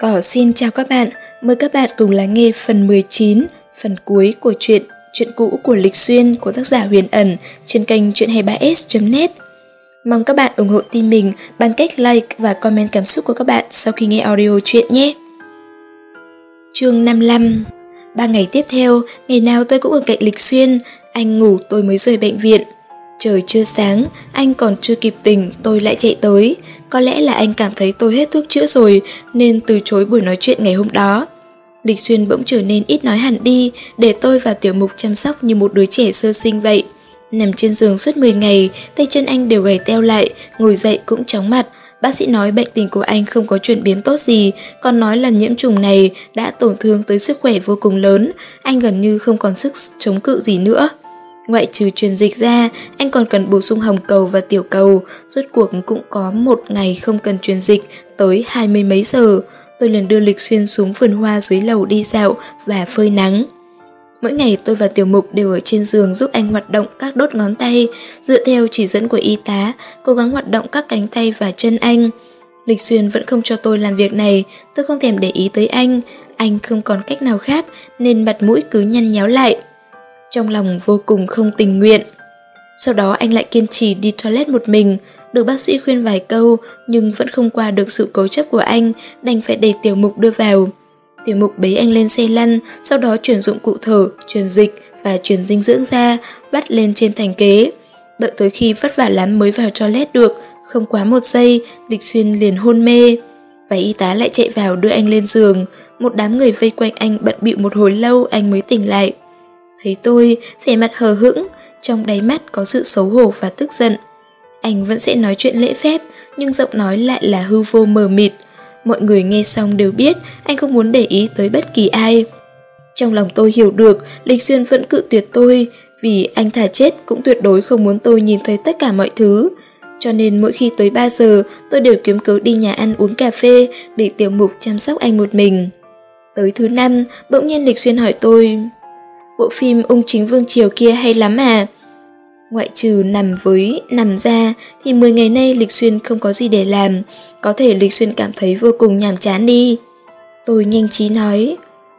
Cỏ xin chào các bạn, mời các bạn cùng lắng nghe phần 19, phần cuối của truyện Chuyện cũ của Lịch Xuyên của tác giả Huyền Ẩn trên kênh chuyện23s.net. Mong các bạn ủng hộ team mình bằng cách like và comment cảm xúc của các bạn sau khi nghe audio chuyện nhé. Chương 55 Ba ngày tiếp theo, ngày nào tôi cũng ở cạnh Lịch Xuyên, anh ngủ tôi mới rời bệnh viện. Trời chưa sáng, anh còn chưa kịp tỉnh, tôi lại chạy tới. Có lẽ là anh cảm thấy tôi hết thuốc chữa rồi nên từ chối buổi nói chuyện ngày hôm đó. Lịch Xuyên bỗng trở nên ít nói hẳn đi để tôi và Tiểu Mục chăm sóc như một đứa trẻ sơ sinh vậy. Nằm trên giường suốt 10 ngày, tay chân anh đều gầy teo lại, ngồi dậy cũng chóng mặt. Bác sĩ nói bệnh tình của anh không có chuyển biến tốt gì, còn nói lần nhiễm trùng này đã tổn thương tới sức khỏe vô cùng lớn, anh gần như không còn sức chống cự gì nữa. Ngoại trừ truyền dịch ra, anh còn cần bổ sung hồng cầu và tiểu cầu, rốt cuộc cũng có một ngày không cần truyền dịch, tới hai mươi mấy giờ. Tôi liền đưa Lịch Xuyên xuống vườn hoa dưới lầu đi dạo và phơi nắng. Mỗi ngày tôi và Tiểu Mục đều ở trên giường giúp anh hoạt động các đốt ngón tay, dựa theo chỉ dẫn của y tá, cố gắng hoạt động các cánh tay và chân anh. Lịch Xuyên vẫn không cho tôi làm việc này, tôi không thèm để ý tới anh, anh không còn cách nào khác nên mặt mũi cứ nhăn nhéo lại trong lòng vô cùng không tình nguyện. Sau đó anh lại kiên trì đi toilet một mình, được bác sĩ khuyên vài câu nhưng vẫn không qua được sự cố chấp của anh, đành phải để tiểu mục đưa vào. Tiểu mục bế anh lên xe lăn, sau đó chuyển dụng cụ thở, truyền dịch và truyền dinh dưỡng ra, bắt lên trên thành kế. Đợi tới khi vất vả lắm mới vào toilet được, không quá một giây, Lịch Xuyên liền hôn mê. Và y tá lại chạy vào đưa anh lên giường, một đám người vây quanh anh bận bịu một hồi lâu anh mới tỉnh lại. Thấy tôi, vẻ mặt hờ hững, trong đáy mắt có sự xấu hổ và tức giận. Anh vẫn sẽ nói chuyện lễ phép, nhưng giọng nói lại là hư vô mờ mịt. Mọi người nghe xong đều biết anh không muốn để ý tới bất kỳ ai. Trong lòng tôi hiểu được, Lịch Xuyên vẫn cự tuyệt tôi, vì anh thả chết cũng tuyệt đối không muốn tôi nhìn thấy tất cả mọi thứ. Cho nên mỗi khi tới 3 giờ, tôi đều kiếm cớ đi nhà ăn uống cà phê để tiểu mục chăm sóc anh một mình. Tới thứ năm, bỗng nhiên Lịch Xuyên hỏi tôi, Bộ phim Ung chính Vương Triều kia hay lắm à? Ngoại trừ nằm với nằm ra thì 10 ngày nay Lịch Xuyên không có gì để làm, có thể Lịch Xuyên cảm thấy vô cùng nhàm chán đi. Tôi nhanh trí nói,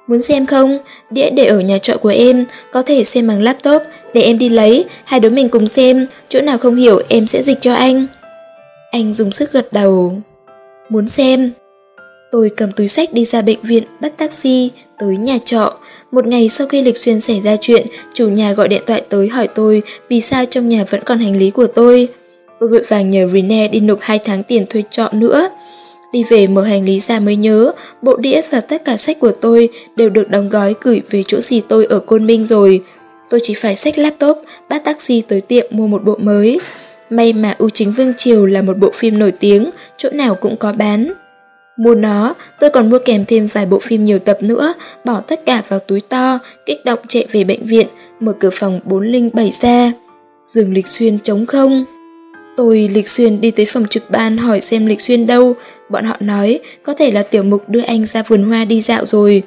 muốn xem không? Đĩa để ở nhà trọ của em, có thể xem bằng laptop, để em đi lấy, hai đứa mình cùng xem, chỗ nào không hiểu em sẽ dịch cho anh. Anh dùng sức gật đầu. Muốn xem. Tôi cầm túi sách đi ra bệnh viện, bắt taxi, tới nhà trọ, một ngày sau khi Lịch Xuyên xảy ra chuyện, chủ nhà gọi điện thoại tới hỏi tôi vì sao trong nhà vẫn còn hành lý của tôi. Tôi vội vàng nhờ Rene đi nộp 2 tháng tiền thuê trọ nữa. Đi về mở hành lý ra mới nhớ, bộ đĩa và tất cả sách của tôi đều được đóng gói gửi về chỗ gì tôi ở Côn Minh rồi. Tôi chỉ phải xách laptop, bắt taxi tới tiệm mua một bộ mới. May mà ưu chính Vương Triều là một bộ phim nổi tiếng, chỗ nào cũng có bán. Mua nó, tôi còn mua kèm thêm vài bộ phim nhiều tập nữa, bỏ tất cả vào túi to, kích động chạy về bệnh viện, mở cửa phòng 407 ra. Giường Lịch Xuyên trống không. Tôi Lịch Xuyên đi tới phòng trực ban hỏi xem Lịch Xuyên đâu, bọn họ nói có thể là tiểu mục đưa anh ra vườn hoa đi dạo rồi.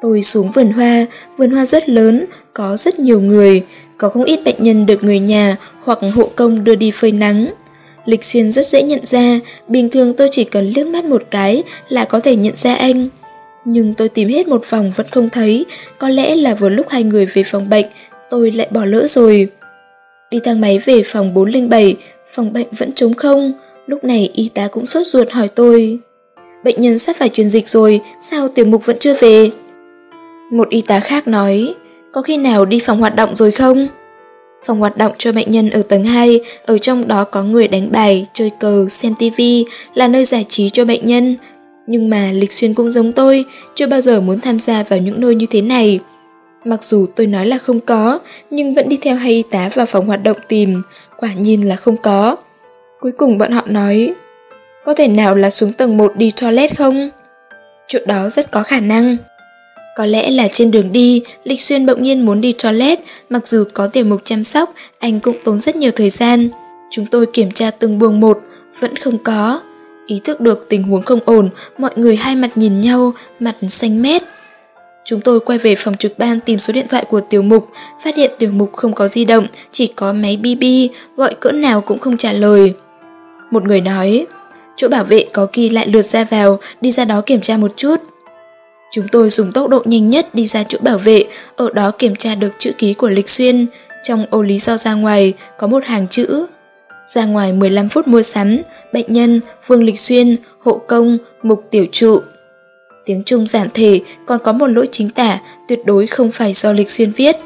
Tôi xuống vườn hoa, vườn hoa rất lớn, có rất nhiều người, có không ít bệnh nhân được người nhà hoặc hộ công đưa đi phơi nắng. Lịch Xuyên rất dễ nhận ra, bình thường tôi chỉ cần liếc mắt một cái là có thể nhận ra anh. Nhưng tôi tìm hết một phòng vẫn không thấy, có lẽ là vừa lúc hai người về phòng bệnh, tôi lại bỏ lỡ rồi. Đi thang máy về phòng 407, phòng bệnh vẫn trống không, lúc này y tá cũng sốt ruột hỏi tôi. Bệnh nhân sắp phải truyền dịch rồi, sao tiểu mục vẫn chưa về? Một y tá khác nói, có khi nào đi phòng hoạt động rồi không? Phòng hoạt động cho bệnh nhân ở tầng 2, ở trong đó có người đánh bài, chơi cờ, xem tivi, là nơi giải trí cho bệnh nhân. Nhưng mà Lịch Xuyên cũng giống tôi, chưa bao giờ muốn tham gia vào những nơi như thế này. Mặc dù tôi nói là không có, nhưng vẫn đi theo hay y tá vào phòng hoạt động tìm, quả nhiên là không có. Cuối cùng bọn họ nói, có thể nào là xuống tầng 1 đi toilet không? Chỗ đó rất có khả năng. Có lẽ là trên đường đi, Lịch Xuyên bỗng nhiên muốn đi toilet, mặc dù có tiểu mục chăm sóc, anh cũng tốn rất nhiều thời gian. Chúng tôi kiểm tra từng buồng một, vẫn không có. Ý thức được tình huống không ổn, mọi người hai mặt nhìn nhau, mặt xanh mét. Chúng tôi quay về phòng trực ban tìm số điện thoại của tiểu mục, phát hiện tiểu mục không có di động, chỉ có máy BB, gọi cỡ nào cũng không trả lời. Một người nói, Chỗ bảo vệ có ghi lại lượt ra vào, đi ra đó kiểm tra một chút. Chúng tôi dùng tốc độ nhanh nhất đi ra chỗ bảo vệ, ở đó kiểm tra được chữ ký của Lịch Xuyên. Trong ô lý do ra ngoài có một hàng chữ. Ra ngoài 15 phút mua sắm, bệnh nhân, Vương Lịch Xuyên, hộ công, mục tiểu trụ. Tiếng Trung giản thể còn có một lỗi chính tả tuyệt đối không phải do Lịch Xuyên viết.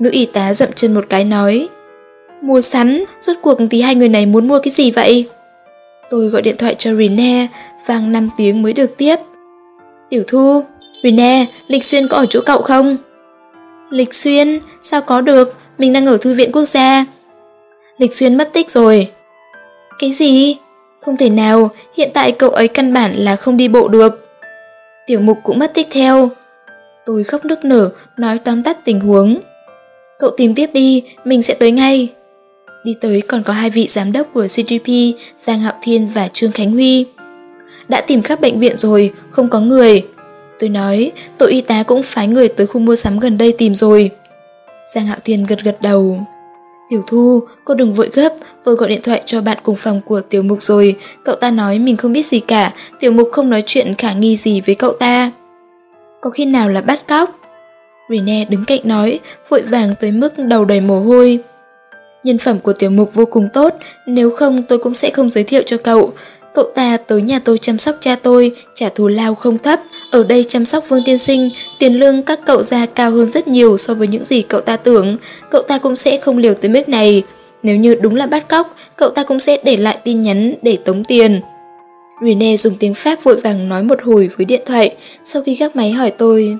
Nữ y tá dậm chân một cái nói Mua sắm, rốt cuộc thì hai người này muốn mua cái gì vậy? Tôi gọi điện thoại cho Rene, vang 5 tiếng mới được tiếp. Tiểu Thu, Rene, Lịch Xuyên có ở chỗ cậu không? Lịch Xuyên, sao có được, mình đang ở Thư viện Quốc gia. Lịch Xuyên mất tích rồi. Cái gì? Không thể nào, hiện tại cậu ấy căn bản là không đi bộ được. Tiểu Mục cũng mất tích theo. Tôi khóc nức nở, nói tóm tắt tình huống. Cậu tìm tiếp đi, mình sẽ tới ngay. Đi tới còn có hai vị giám đốc của CGP, Giang Hạo Thiên và Trương Khánh Huy. Đã tìm khắp bệnh viện rồi, không có người. Tôi nói, tổ y tá cũng phái người tới khu mua sắm gần đây tìm rồi. Giang Hạo Thiên gật gật đầu. Tiểu Thu, cô đừng vội gấp, tôi gọi điện thoại cho bạn cùng phòng của Tiểu Mục rồi, cậu ta nói mình không biết gì cả, Tiểu Mục không nói chuyện khả nghi gì với cậu ta. Có khi nào là bắt cóc? Rene đứng cạnh nói, vội vàng tới mức đầu đầy mồ hôi. Nhân phẩm của Tiểu Mục vô cùng tốt, nếu không tôi cũng sẽ không giới thiệu cho cậu. Cậu ta tới nhà tôi chăm sóc cha tôi, trả thù lao không thấp. Ở đây chăm sóc Vương Tiên Sinh, tiền lương các cậu ra cao hơn rất nhiều so với những gì cậu ta tưởng. Cậu ta cũng sẽ không liều tới mức này. Nếu như đúng là bắt cóc, cậu ta cũng sẽ để lại tin nhắn để tống tiền. Rene dùng tiếng Pháp vội vàng nói một hồi với điện thoại, sau khi gác máy hỏi tôi...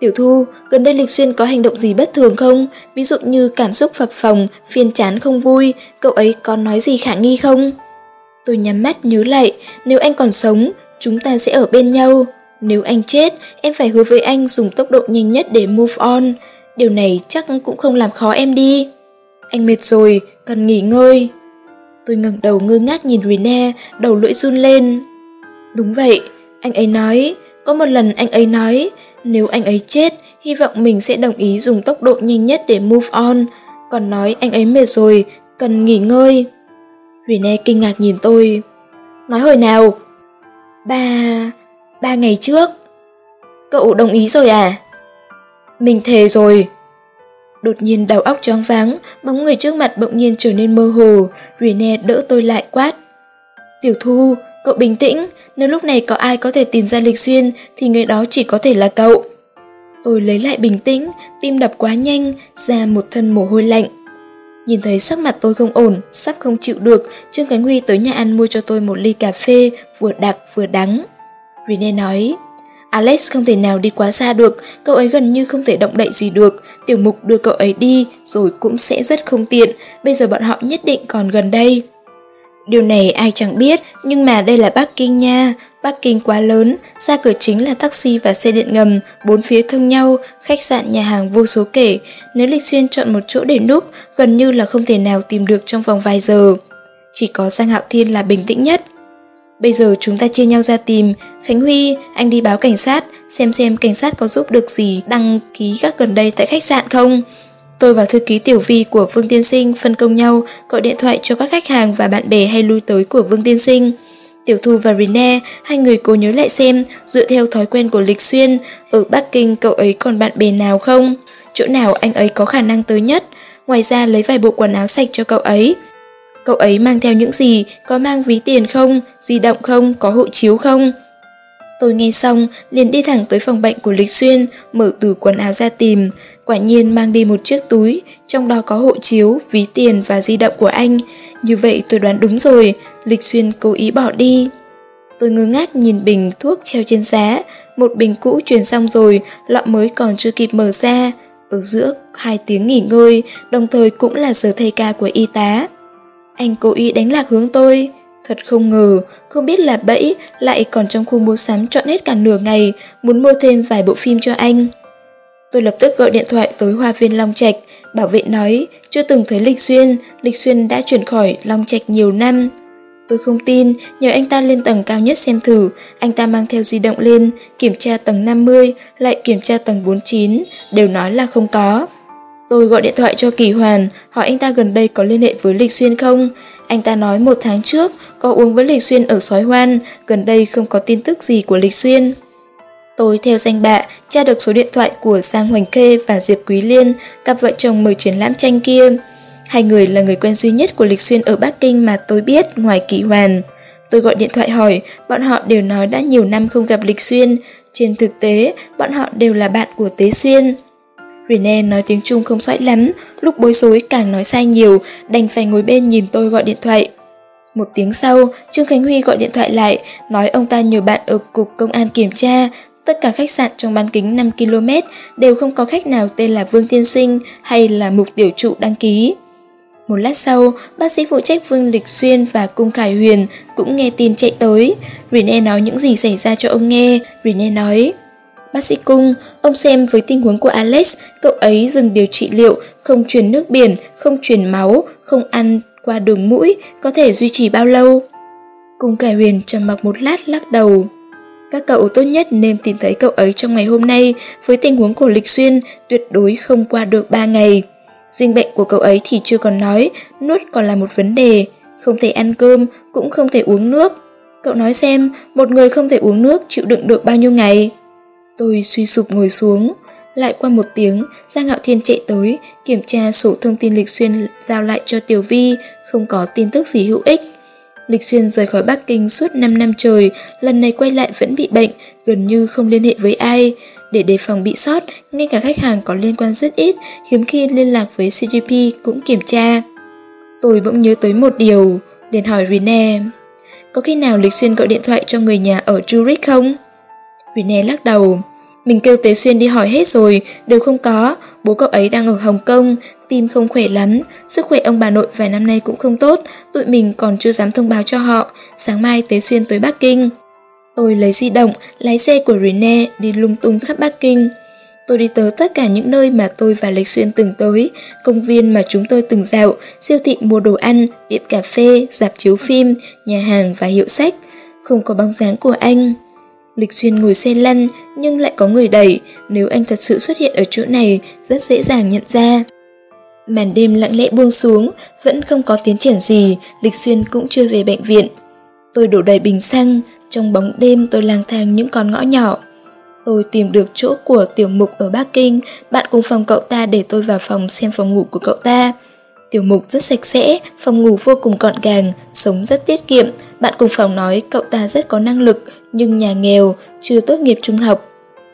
Tiểu Thu, gần đây Lịch Xuyên có hành động gì bất thường không? Ví dụ như cảm xúc phập phồng, phiền chán không vui, cậu ấy có nói gì khả nghi không? Tôi nhắm mắt nhớ lại, nếu anh còn sống, chúng ta sẽ ở bên nhau. Nếu anh chết, em phải hứa với anh dùng tốc độ nhanh nhất để move on. Điều này chắc cũng không làm khó em đi. Anh mệt rồi, cần nghỉ ngơi. Tôi ngẩng đầu ngơ ngác nhìn Rene, đầu lưỡi run lên. Đúng vậy, anh ấy nói, có một lần anh ấy nói, nếu anh ấy chết, hy vọng mình sẽ đồng ý dùng tốc độ nhanh nhất để move on. Còn nói anh ấy mệt rồi, cần nghỉ ngơi. Rene kinh ngạc nhìn tôi. Nói hồi nào? Ba ba ngày trước. Cậu đồng ý rồi à? Mình thề rồi. Đột nhiên đầu óc choáng váng, bóng người trước mặt bỗng nhiên trở nên mơ hồ, Rene đỡ tôi lại quát. Tiểu Thu, cậu bình tĩnh, nếu lúc này có ai có thể tìm ra Lịch Xuyên thì người đó chỉ có thể là cậu. Tôi lấy lại bình tĩnh, tim đập quá nhanh, ra một thân mồ hôi lạnh. Nhìn thấy sắc mặt tôi không ổn, sắp không chịu được, Trương Khánh Huy tới nhà ăn mua cho tôi một ly cà phê, vừa đặc vừa đắng. Rene nói, Alex không thể nào đi quá xa được, cậu ấy gần như không thể động đậy gì được, tiểu mục đưa cậu ấy đi rồi cũng sẽ rất không tiện, bây giờ bọn họ nhất định còn gần đây. Điều này ai chẳng biết, nhưng mà đây là Bắc Kinh nha, Bắc Kinh quá lớn, ra cửa chính là taxi và xe điện ngầm, bốn phía thông nhau, khách sạn nhà hàng vô số kể. Nếu Lịch Xuyên chọn một chỗ để núp, gần như là không thể nào tìm được trong vòng vài giờ. Chỉ có Giang Hạo Thiên là bình tĩnh nhất. Bây giờ chúng ta chia nhau ra tìm. Khánh Huy, anh đi báo cảnh sát, xem xem cảnh sát có giúp được gì đăng ký các gần đây tại khách sạn không. Tôi và thư ký tiểu vi của Vương Tiên Sinh phân công nhau gọi điện thoại cho các khách hàng và bạn bè hay lui tới của Vương Tiên Sinh. Tiểu Thu và Rene, hai người cố nhớ lại xem, dựa theo thói quen của Lịch Xuyên, ở Bắc Kinh cậu ấy còn bạn bè nào không? Chỗ nào anh ấy có khả năng tới nhất? Ngoài ra lấy vài bộ quần áo sạch cho cậu ấy. Cậu ấy mang theo những gì? Có mang ví tiền không? Di động không? Có hộ chiếu không? Tôi nghe xong, liền đi thẳng tới phòng bệnh của Lịch Xuyên, mở tủ quần áo ra tìm. Quả nhiên mang đi một chiếc túi, trong đó có hộ chiếu, ví tiền và di động của anh. Như vậy tôi đoán đúng rồi, Lịch Xuyên cố ý bỏ đi. Tôi ngơ ngác nhìn bình thuốc treo trên giá, một bình cũ truyền xong rồi, lọ mới còn chưa kịp mở ra. Ở giữa hai tiếng nghỉ ngơi, đồng thời cũng là giờ thay ca của y tá. Anh cố ý đánh lạc hướng tôi. Thật không ngờ, không biết là bẫy, lại còn trong khu mua sắm chọn hết cả nửa ngày, muốn mua thêm vài bộ phim cho anh. Tôi lập tức gọi điện thoại tới Hoa viên Long Trạch, bảo vệ nói chưa từng thấy Lịch Xuyên, Lịch Xuyên đã chuyển khỏi Long Trạch nhiều năm. Tôi không tin, nhờ anh ta lên tầng cao nhất xem thử, anh ta mang theo di động lên, kiểm tra tầng 50, lại kiểm tra tầng 49, đều nói là không có. Tôi gọi điện thoại cho Kỳ Hoàn, hỏi anh ta gần đây có liên hệ với Lịch Xuyên không? Anh ta nói một tháng trước có uống với Lịch Xuyên ở sói hoan, gần đây không có tin tức gì của Lịch Xuyên. Tôi theo danh bạ tra được số điện thoại của Giang Hoành Khê và Diệp Quý Liên, cặp vợ chồng mời triển lãm tranh kia. Hai người là người quen duy nhất của Lịch Xuyên ở Bắc Kinh mà tôi biết ngoài kỳ Hoàn. Tôi gọi điện thoại hỏi, bọn họ đều nói đã nhiều năm không gặp Lịch Xuyên. Trên thực tế, bọn họ đều là bạn của Tế Xuyên. Rene nói tiếng Trung không sõi lắm, lúc bối rối càng nói sai nhiều, đành phải ngồi bên nhìn tôi gọi điện thoại. Một tiếng sau, Trương Khánh Huy gọi điện thoại lại, nói ông ta nhờ bạn ở cục công an kiểm tra, tất cả khách sạn trong bán kính 5 km đều không có khách nào tên là Vương Tiên Sinh hay là Mục Tiểu Trụ đăng ký. Một lát sau, bác sĩ phụ trách Vương Lịch Xuyên và Cung Khải Huyền cũng nghe tin chạy tới. Rene nói những gì xảy ra cho ông nghe. Rene nói, Bác sĩ Cung, ông xem với tình huống của Alex, cậu ấy dừng điều trị liệu, không truyền nước biển, không truyền máu, không ăn qua đường mũi, có thể duy trì bao lâu? Cung Cải Huyền trầm mặc một lát lắc đầu. Các cậu tốt nhất nên tìm thấy cậu ấy trong ngày hôm nay, với tình huống của Lịch Xuyên tuyệt đối không qua được 3 ngày. Dinh bệnh của cậu ấy thì chưa còn nói, nuốt còn là một vấn đề, không thể ăn cơm, cũng không thể uống nước. Cậu nói xem, một người không thể uống nước chịu đựng được bao nhiêu ngày? Tôi suy sụp ngồi xuống. Lại qua một tiếng, Giang Ngạo Thiên chạy tới, kiểm tra sổ thông tin Lịch Xuyên giao lại cho Tiểu Vi, không có tin tức gì hữu ích. Lịch Xuyên rời khỏi Bắc Kinh suốt 5 năm trời, lần này quay lại vẫn bị bệnh, gần như không liên hệ với ai. Để đề phòng bị sót, ngay cả khách hàng có liên quan rất ít, hiếm khi liên lạc với CGP cũng kiểm tra. Tôi bỗng nhớ tới một điều, liền hỏi Rene. Có khi nào Lịch Xuyên gọi điện thoại cho người nhà ở Zurich không? Rene lắc đầu. Mình kêu Tế Xuyên đi hỏi hết rồi, đều không có. Bố cậu ấy đang ở Hồng Kông, tim không khỏe lắm. Sức khỏe ông bà nội vài năm nay cũng không tốt, tụi mình còn chưa dám thông báo cho họ. Sáng mai Tế Xuyên tới Bắc Kinh. Tôi lấy di động, lái xe của Rene đi lung tung khắp Bắc Kinh. Tôi đi tới tất cả những nơi mà tôi và Lịch Xuyên từng tới, công viên mà chúng tôi từng dạo, siêu thị mua đồ ăn, tiệm cà phê, dạp chiếu phim, nhà hàng và hiệu sách. Không có bóng dáng của anh. Lịch Xuyên ngồi xe lăn nhưng lại có người đẩy, nếu anh thật sự xuất hiện ở chỗ này rất dễ dàng nhận ra. Màn đêm lặng lẽ buông xuống, vẫn không có tiến triển gì, Lịch Xuyên cũng chưa về bệnh viện. Tôi đổ đầy bình xăng, trong bóng đêm tôi lang thang những con ngõ nhỏ. Tôi tìm được chỗ của tiểu mục ở Bắc Kinh, bạn cùng phòng cậu ta để tôi vào phòng xem phòng ngủ của cậu ta. Tiểu mục rất sạch sẽ, phòng ngủ vô cùng gọn gàng, sống rất tiết kiệm. Bạn cùng phòng nói cậu ta rất có năng lực, nhưng nhà nghèo, chưa tốt nghiệp trung học.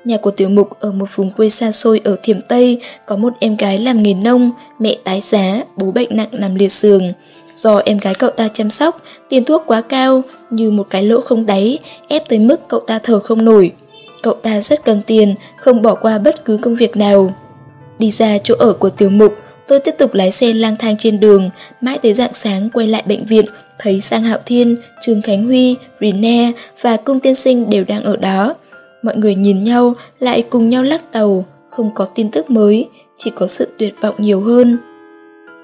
Nhà của tiểu mục ở một vùng quê xa xôi ở Thiểm Tây, có một em gái làm nghề nông, mẹ tái giá, bố bệnh nặng nằm liệt giường. Do em gái cậu ta chăm sóc, tiền thuốc quá cao, như một cái lỗ không đáy, ép tới mức cậu ta thở không nổi. Cậu ta rất cần tiền, không bỏ qua bất cứ công việc nào. Đi ra chỗ ở của tiểu mục, tôi tiếp tục lái xe lang thang trên đường, mãi tới dạng sáng quay lại bệnh viện, thấy Sang Hạo Thiên, Trương Khánh Huy, Rene và Cung Tiên Sinh đều đang ở đó. Mọi người nhìn nhau, lại cùng nhau lắc đầu, không có tin tức mới, chỉ có sự tuyệt vọng nhiều hơn.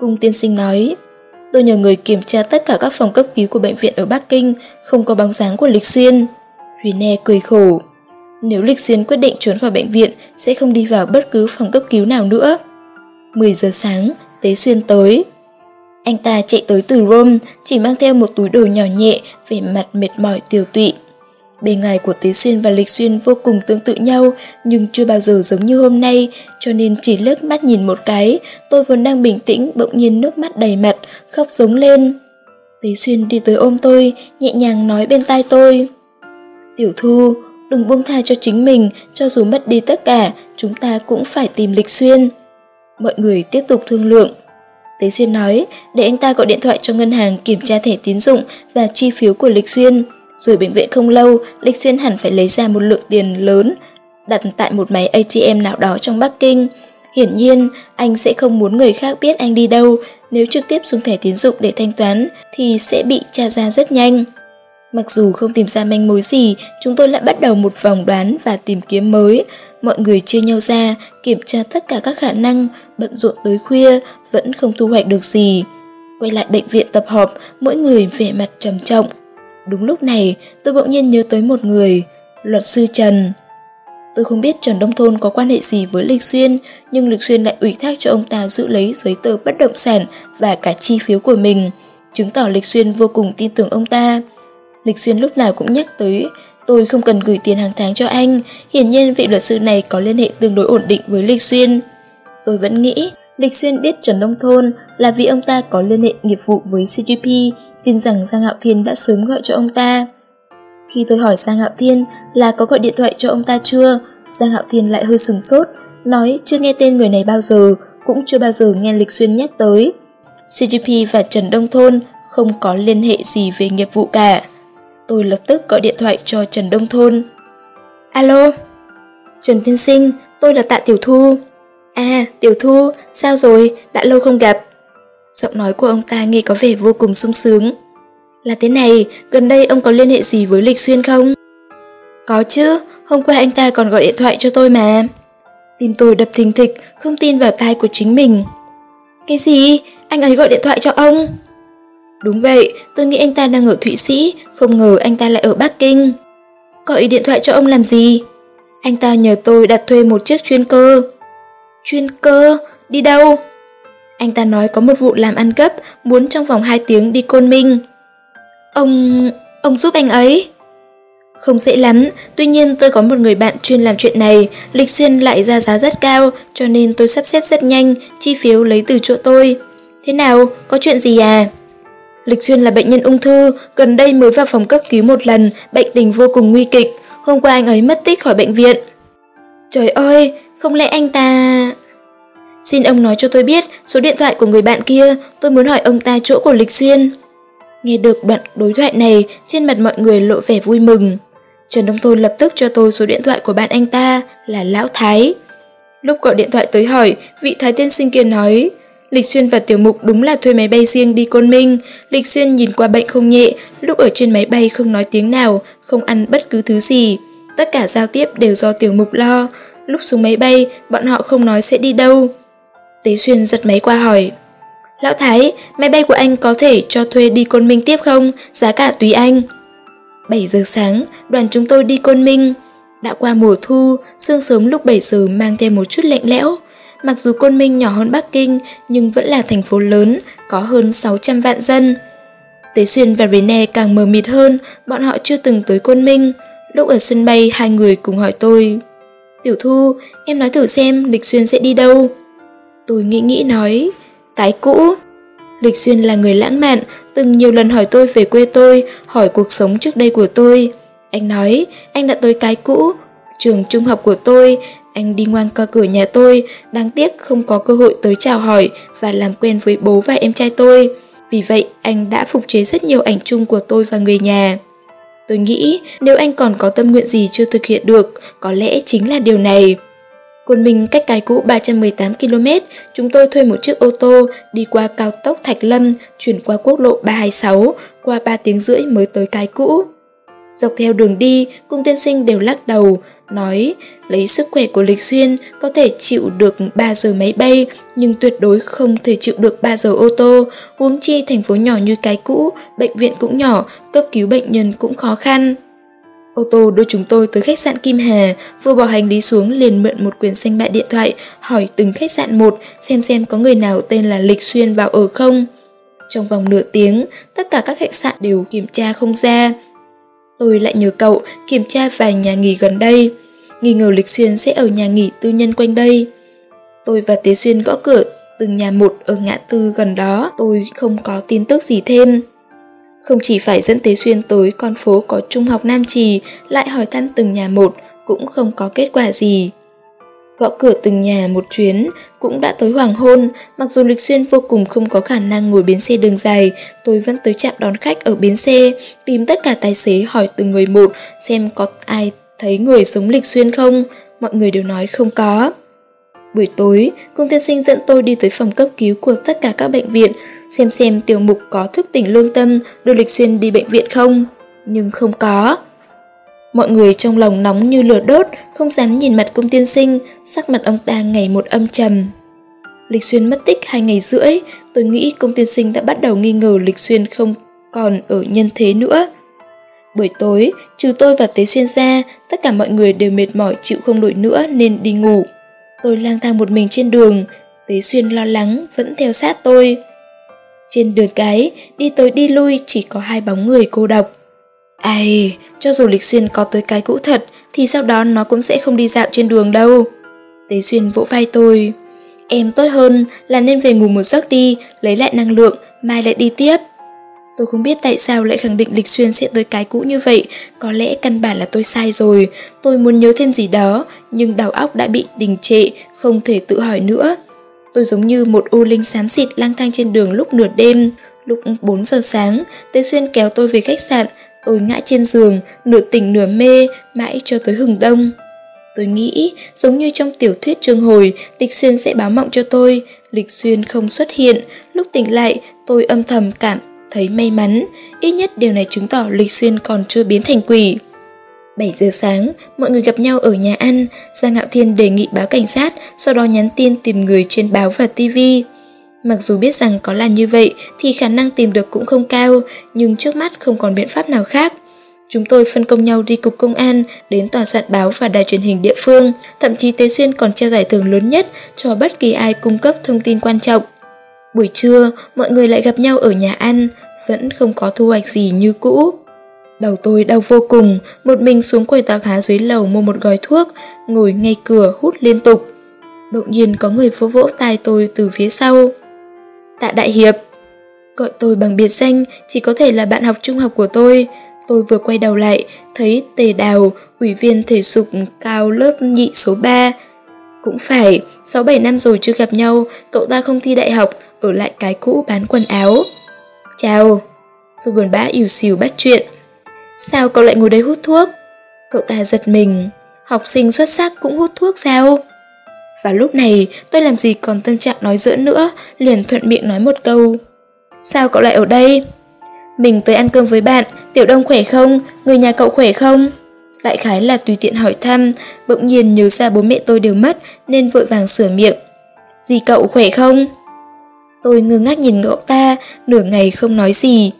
Cung Tiên Sinh nói, tôi nhờ người kiểm tra tất cả các phòng cấp cứu của bệnh viện ở Bắc Kinh, không có bóng dáng của Lịch Xuyên. Rene cười khổ. Nếu Lịch Xuyên quyết định trốn khỏi bệnh viện, sẽ không đi vào bất cứ phòng cấp cứu nào nữa. 10 giờ sáng, Tế Xuyên tới. Anh ta chạy tới từ Rome, chỉ mang theo một túi đồ nhỏ nhẹ, vẻ mặt mệt mỏi tiều tụy. Bề ngoài của Tế Xuyên và Lịch Xuyên vô cùng tương tự nhau, nhưng chưa bao giờ giống như hôm nay, cho nên chỉ lướt mắt nhìn một cái, tôi vốn đang bình tĩnh, bỗng nhiên nước mắt đầy mặt, khóc giống lên. Tế Xuyên đi tới ôm tôi, nhẹ nhàng nói bên tai tôi. Tiểu Thu, đừng buông tha cho chính mình, cho dù mất đi tất cả, chúng ta cũng phải tìm Lịch Xuyên. Mọi người tiếp tục thương lượng. Tế Xuyên nói, để anh ta gọi điện thoại cho ngân hàng kiểm tra thẻ tín dụng và chi phiếu của Lịch Xuyên. Rồi bệnh viện không lâu, Lịch Xuyên hẳn phải lấy ra một lượng tiền lớn, đặt tại một máy ATM nào đó trong Bắc Kinh. Hiển nhiên, anh sẽ không muốn người khác biết anh đi đâu, nếu trực tiếp dùng thẻ tín dụng để thanh toán thì sẽ bị tra ra rất nhanh. Mặc dù không tìm ra manh mối gì, chúng tôi lại bắt đầu một vòng đoán và tìm kiếm mới. Mọi người chia nhau ra, kiểm tra tất cả các khả năng, bận rộn tới khuya, vẫn không thu hoạch được gì. Quay lại bệnh viện tập họp, mỗi người vẻ mặt trầm trọng. Đúng lúc này, tôi bỗng nhiên nhớ tới một người, luật sư Trần. Tôi không biết Trần Đông Thôn có quan hệ gì với Lịch Xuyên, nhưng Lịch Xuyên lại ủy thác cho ông ta giữ lấy giấy tờ bất động sản và cả chi phiếu của mình. chứng tỏ Lịch Xuyên vô cùng tin tưởng ông ta. Lịch Xuyên lúc nào cũng nhắc tới tôi không cần gửi tiền hàng tháng cho anh, hiển nhiên vị luật sư này có liên hệ tương đối ổn định với Lịch Xuyên. Tôi vẫn nghĩ Lịch Xuyên biết Trần Đông Thôn là vì ông ta có liên hệ nghiệp vụ với CGP, tin rằng Giang Hạo Thiên đã sớm gọi cho ông ta. Khi tôi hỏi Giang Hạo Thiên là có gọi điện thoại cho ông ta chưa, Giang Hạo Thiên lại hơi sừng sốt, nói chưa nghe tên người này bao giờ, cũng chưa bao giờ nghe Lịch Xuyên nhắc tới. CGP và Trần Đông Thôn không có liên hệ gì về nghiệp vụ cả. Tôi lập tức gọi điện thoại cho Trần Đông Thôn. Alo? Trần thiên Sinh, tôi là Tạ Tiểu Thu. À, Tiểu Thu, sao rồi, đã lâu không gặp. Giọng nói của ông ta nghe có vẻ vô cùng sung sướng. Là thế này, gần đây ông có liên hệ gì với Lịch Xuyên không? Có chứ, hôm qua anh ta còn gọi điện thoại cho tôi mà. Tim tôi đập thình thịch, không tin vào tai của chính mình. Cái gì? Anh ấy gọi điện thoại cho ông? Đúng vậy, tôi nghĩ anh ta đang ở Thụy Sĩ, không ngờ anh ta lại ở Bắc Kinh. Gọi điện thoại cho ông làm gì? Anh ta nhờ tôi đặt thuê một chiếc chuyên cơ. Chuyên cơ? Đi đâu? Anh ta nói có một vụ làm ăn cấp, muốn trong vòng 2 tiếng đi Côn Minh. Ông... ông giúp anh ấy? Không dễ lắm, tuy nhiên tôi có một người bạn chuyên làm chuyện này, lịch xuyên lại ra giá rất cao, cho nên tôi sắp xếp rất nhanh, chi phiếu lấy từ chỗ tôi. Thế nào, có chuyện gì à? Lịch xuyên là bệnh nhân ung thư, gần đây mới vào phòng cấp cứu một lần, bệnh tình vô cùng nguy kịch. Hôm qua anh ấy mất tích khỏi bệnh viện. Trời ơi, không lẽ anh ta... Xin ông nói cho tôi biết số điện thoại của người bạn kia, tôi muốn hỏi ông ta chỗ của Lịch Xuyên. Nghe được đoạn đối thoại này, trên mặt mọi người lộ vẻ vui mừng. Trần Đông Thôn lập tức cho tôi số điện thoại của bạn anh ta là Lão Thái. Lúc gọi điện thoại tới hỏi, vị Thái tiên sinh kia nói, Lịch Xuyên và Tiểu Mục đúng là thuê máy bay riêng đi Côn Minh. Lịch Xuyên nhìn qua bệnh không nhẹ, lúc ở trên máy bay không nói tiếng nào, không ăn bất cứ thứ gì. Tất cả giao tiếp đều do Tiểu Mục lo. Lúc xuống máy bay, bọn họ không nói sẽ đi đâu. Tế Xuyên giật máy qua hỏi. Lão Thái, máy bay của anh có thể cho thuê đi Côn Minh tiếp không? Giá cả tùy anh. 7 giờ sáng, đoàn chúng tôi đi Côn Minh. Đã qua mùa thu, sương sớm lúc 7 giờ mang theo một chút lạnh lẽo. Mặc dù Côn Minh nhỏ hơn Bắc Kinh, nhưng vẫn là thành phố lớn, có hơn 600 vạn dân. Tế Xuyên và Rene càng mờ mịt hơn, bọn họ chưa từng tới Côn Minh. Lúc ở sân bay, hai người cùng hỏi tôi. Tiểu Thu, em nói thử xem Lịch Xuyên sẽ đi đâu? Tôi nghĩ nghĩ nói, cái cũ. Lịch Xuyên là người lãng mạn, từng nhiều lần hỏi tôi về quê tôi, hỏi cuộc sống trước đây của tôi. Anh nói, anh đã tới cái cũ, trường trung học của tôi, anh đi ngoan qua cửa nhà tôi, đáng tiếc không có cơ hội tới chào hỏi và làm quen với bố và em trai tôi. Vì vậy, anh đã phục chế rất nhiều ảnh chung của tôi và người nhà. Tôi nghĩ nếu anh còn có tâm nguyện gì chưa thực hiện được, có lẽ chính là điều này. Côn Minh cách cái cũ 318 km, chúng tôi thuê một chiếc ô tô đi qua cao tốc Thạch Lâm, chuyển qua quốc lộ 326, qua 3 tiếng rưỡi mới tới cái cũ. Dọc theo đường đi, cung tiên sinh đều lắc đầu, nói lấy sức khỏe của Lịch Xuyên có thể chịu được 3 giờ máy bay nhưng tuyệt đối không thể chịu được 3 giờ ô tô, huống chi thành phố nhỏ như cái cũ, bệnh viện cũng nhỏ, cấp cứu bệnh nhân cũng khó khăn. Ô tô đưa chúng tôi tới khách sạn Kim Hà, vừa bỏ hành lý xuống liền mượn một quyển danh bạ điện thoại, hỏi từng khách sạn một xem xem có người nào tên là Lịch Xuyên vào ở không. Trong vòng nửa tiếng, tất cả các khách sạn đều kiểm tra không ra. Tôi lại nhờ cậu kiểm tra vài nhà nghỉ gần đây nghi ngờ Lịch Xuyên sẽ ở nhà nghỉ tư nhân quanh đây. Tôi và Tế Xuyên gõ cửa từng nhà một ở ngã tư gần đó, tôi không có tin tức gì thêm. Không chỉ phải dẫn Tế Xuyên tới con phố có trung học Nam Trì, lại hỏi thăm từng nhà một, cũng không có kết quả gì. Gõ cửa từng nhà một chuyến, cũng đã tới hoàng hôn, mặc dù Lịch Xuyên vô cùng không có khả năng ngồi bến xe đường dài, tôi vẫn tới trạm đón khách ở bến xe, tìm tất cả tài xế hỏi từng người một xem có ai thấy người sống lịch xuyên không, mọi người đều nói không có. Buổi tối, cung tiên sinh dẫn tôi đi tới phòng cấp cứu của tất cả các bệnh viện, xem xem tiểu mục có thức tỉnh lương tâm đưa lịch xuyên đi bệnh viện không, nhưng không có. Mọi người trong lòng nóng như lửa đốt, không dám nhìn mặt cung tiên sinh, sắc mặt ông ta ngày một âm trầm. Lịch Xuyên mất tích hai ngày rưỡi, tôi nghĩ công tiên sinh đã bắt đầu nghi ngờ Lịch Xuyên không còn ở nhân thế nữa. Buổi tối, trừ tôi và Tế Xuyên ra, tất cả mọi người đều mệt mỏi chịu không nổi nữa nên đi ngủ. Tôi lang thang một mình trên đường, Tế Xuyên lo lắng vẫn theo sát tôi. Trên đường cái, đi tới đi lui chỉ có hai bóng người cô độc. Ai, cho dù Lịch Xuyên có tới cái cũ thật, thì sau đó nó cũng sẽ không đi dạo trên đường đâu. Tế Xuyên vỗ vai tôi. Em tốt hơn là nên về ngủ một giấc đi, lấy lại năng lượng, mai lại đi tiếp. Tôi không biết tại sao lại khẳng định Lịch Xuyên sẽ tới cái cũ như vậy, có lẽ căn bản là tôi sai rồi. Tôi muốn nhớ thêm gì đó, nhưng đầu óc đã bị đình trệ, không thể tự hỏi nữa. Tôi giống như một u linh xám xịt lang thang trên đường lúc nửa đêm. Lúc 4 giờ sáng, Tê Xuyên kéo tôi về khách sạn, tôi ngã trên giường, nửa tỉnh nửa mê, mãi cho tới hừng đông. Tôi nghĩ, giống như trong tiểu thuyết trường hồi, Lịch Xuyên sẽ báo mộng cho tôi. Lịch Xuyên không xuất hiện, lúc tỉnh lại, tôi âm thầm cảm thấy may mắn. Ít nhất điều này chứng tỏ Lịch Xuyên còn chưa biến thành quỷ. 7 giờ sáng, mọi người gặp nhau ở nhà ăn, Giang Ngạo Thiên đề nghị báo cảnh sát, sau đó nhắn tin tìm người trên báo và TV. Mặc dù biết rằng có làm như vậy thì khả năng tìm được cũng không cao, nhưng trước mắt không còn biện pháp nào khác. Chúng tôi phân công nhau đi cục công an, đến tòa soạn báo và đài truyền hình địa phương, thậm chí Tế Xuyên còn treo giải thưởng lớn nhất cho bất kỳ ai cung cấp thông tin quan trọng. Buổi trưa, mọi người lại gặp nhau ở nhà ăn, vẫn không có thu hoạch gì như cũ. Đầu tôi đau vô cùng, một mình xuống quầy tạp hóa dưới lầu mua một gói thuốc, ngồi ngay cửa hút liên tục. Bỗng nhiên có người vỗ vỗ tai tôi từ phía sau. Tạ Đại Hiệp Gọi tôi bằng biệt danh chỉ có thể là bạn học trung học của tôi. Tôi vừa quay đầu lại, thấy Tề Đào, ủy viên thể dục cao lớp nhị số 3. Cũng phải, 6-7 năm rồi chưa gặp nhau, cậu ta không thi đại học, ở lại cái cũ bán quần áo. Chào, tôi buồn bã ỉu xìu bắt chuyện. Sao cậu lại ngồi đây hút thuốc? Cậu ta giật mình, học sinh xuất sắc cũng hút thuốc sao? Và lúc này tôi làm gì còn tâm trạng nói giỡn nữa, liền thuận miệng nói một câu. Sao cậu lại ở đây? Mình tới ăn cơm với bạn, Tiểu Đông khỏe không? Người nhà cậu khỏe không? Đại khái là tùy tiện hỏi thăm, bỗng nhiên nhớ ra bố mẹ tôi đều mất nên vội vàng sửa miệng. Gì cậu khỏe không? Tôi ngơ ngác nhìn cậu ta, nửa ngày không nói gì.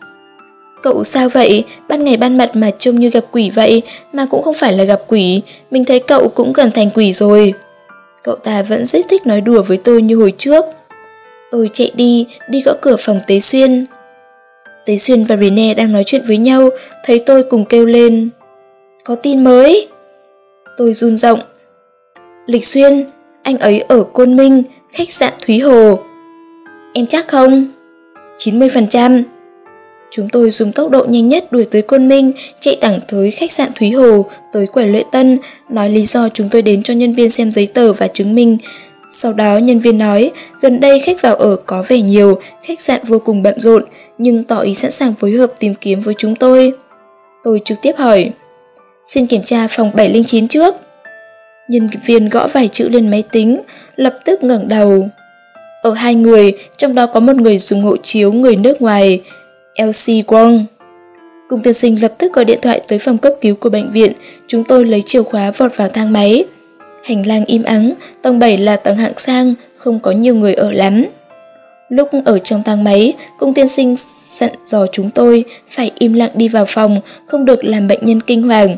Cậu sao vậy? Ban ngày ban mặt mà trông như gặp quỷ vậy, mà cũng không phải là gặp quỷ, mình thấy cậu cũng gần thành quỷ rồi. Cậu ta vẫn rất thích nói đùa với tôi như hồi trước. Tôi chạy đi, đi gõ cửa phòng Tế Xuyên. Tế Xuyên và Rene đang nói chuyện với nhau, thấy tôi cùng kêu lên. Có tin mới. Tôi run rộng. Lịch Xuyên, anh ấy ở Côn Minh, khách sạn Thúy Hồ. Em chắc không? 90%. Chúng tôi dùng tốc độ nhanh nhất đuổi tới Côn Minh, chạy thẳng tới khách sạn Thúy Hồ, tới quẻ lễ tân, nói lý do chúng tôi đến cho nhân viên xem giấy tờ và chứng minh. Sau đó nhân viên nói, gần đây khách vào ở có vẻ nhiều, khách sạn vô cùng bận rộn, nhưng tỏ ý sẵn sàng phối hợp tìm kiếm với chúng tôi. Tôi trực tiếp hỏi, xin kiểm tra phòng 709 trước. Nhân viên gõ vài chữ lên máy tính, lập tức ngẩng đầu. Ở hai người, trong đó có một người dùng hộ chiếu người nước ngoài, Elsie Wong. Cung tiên sinh lập tức gọi điện thoại tới phòng cấp cứu của bệnh viện, chúng tôi lấy chìa khóa vọt vào thang máy. Hành lang im ắng, tầng 7 là tầng hạng sang, không có nhiều người ở lắm. Lúc ở trong thang máy, cung tiên sinh dặn dò chúng tôi phải im lặng đi vào phòng, không được làm bệnh nhân kinh hoàng.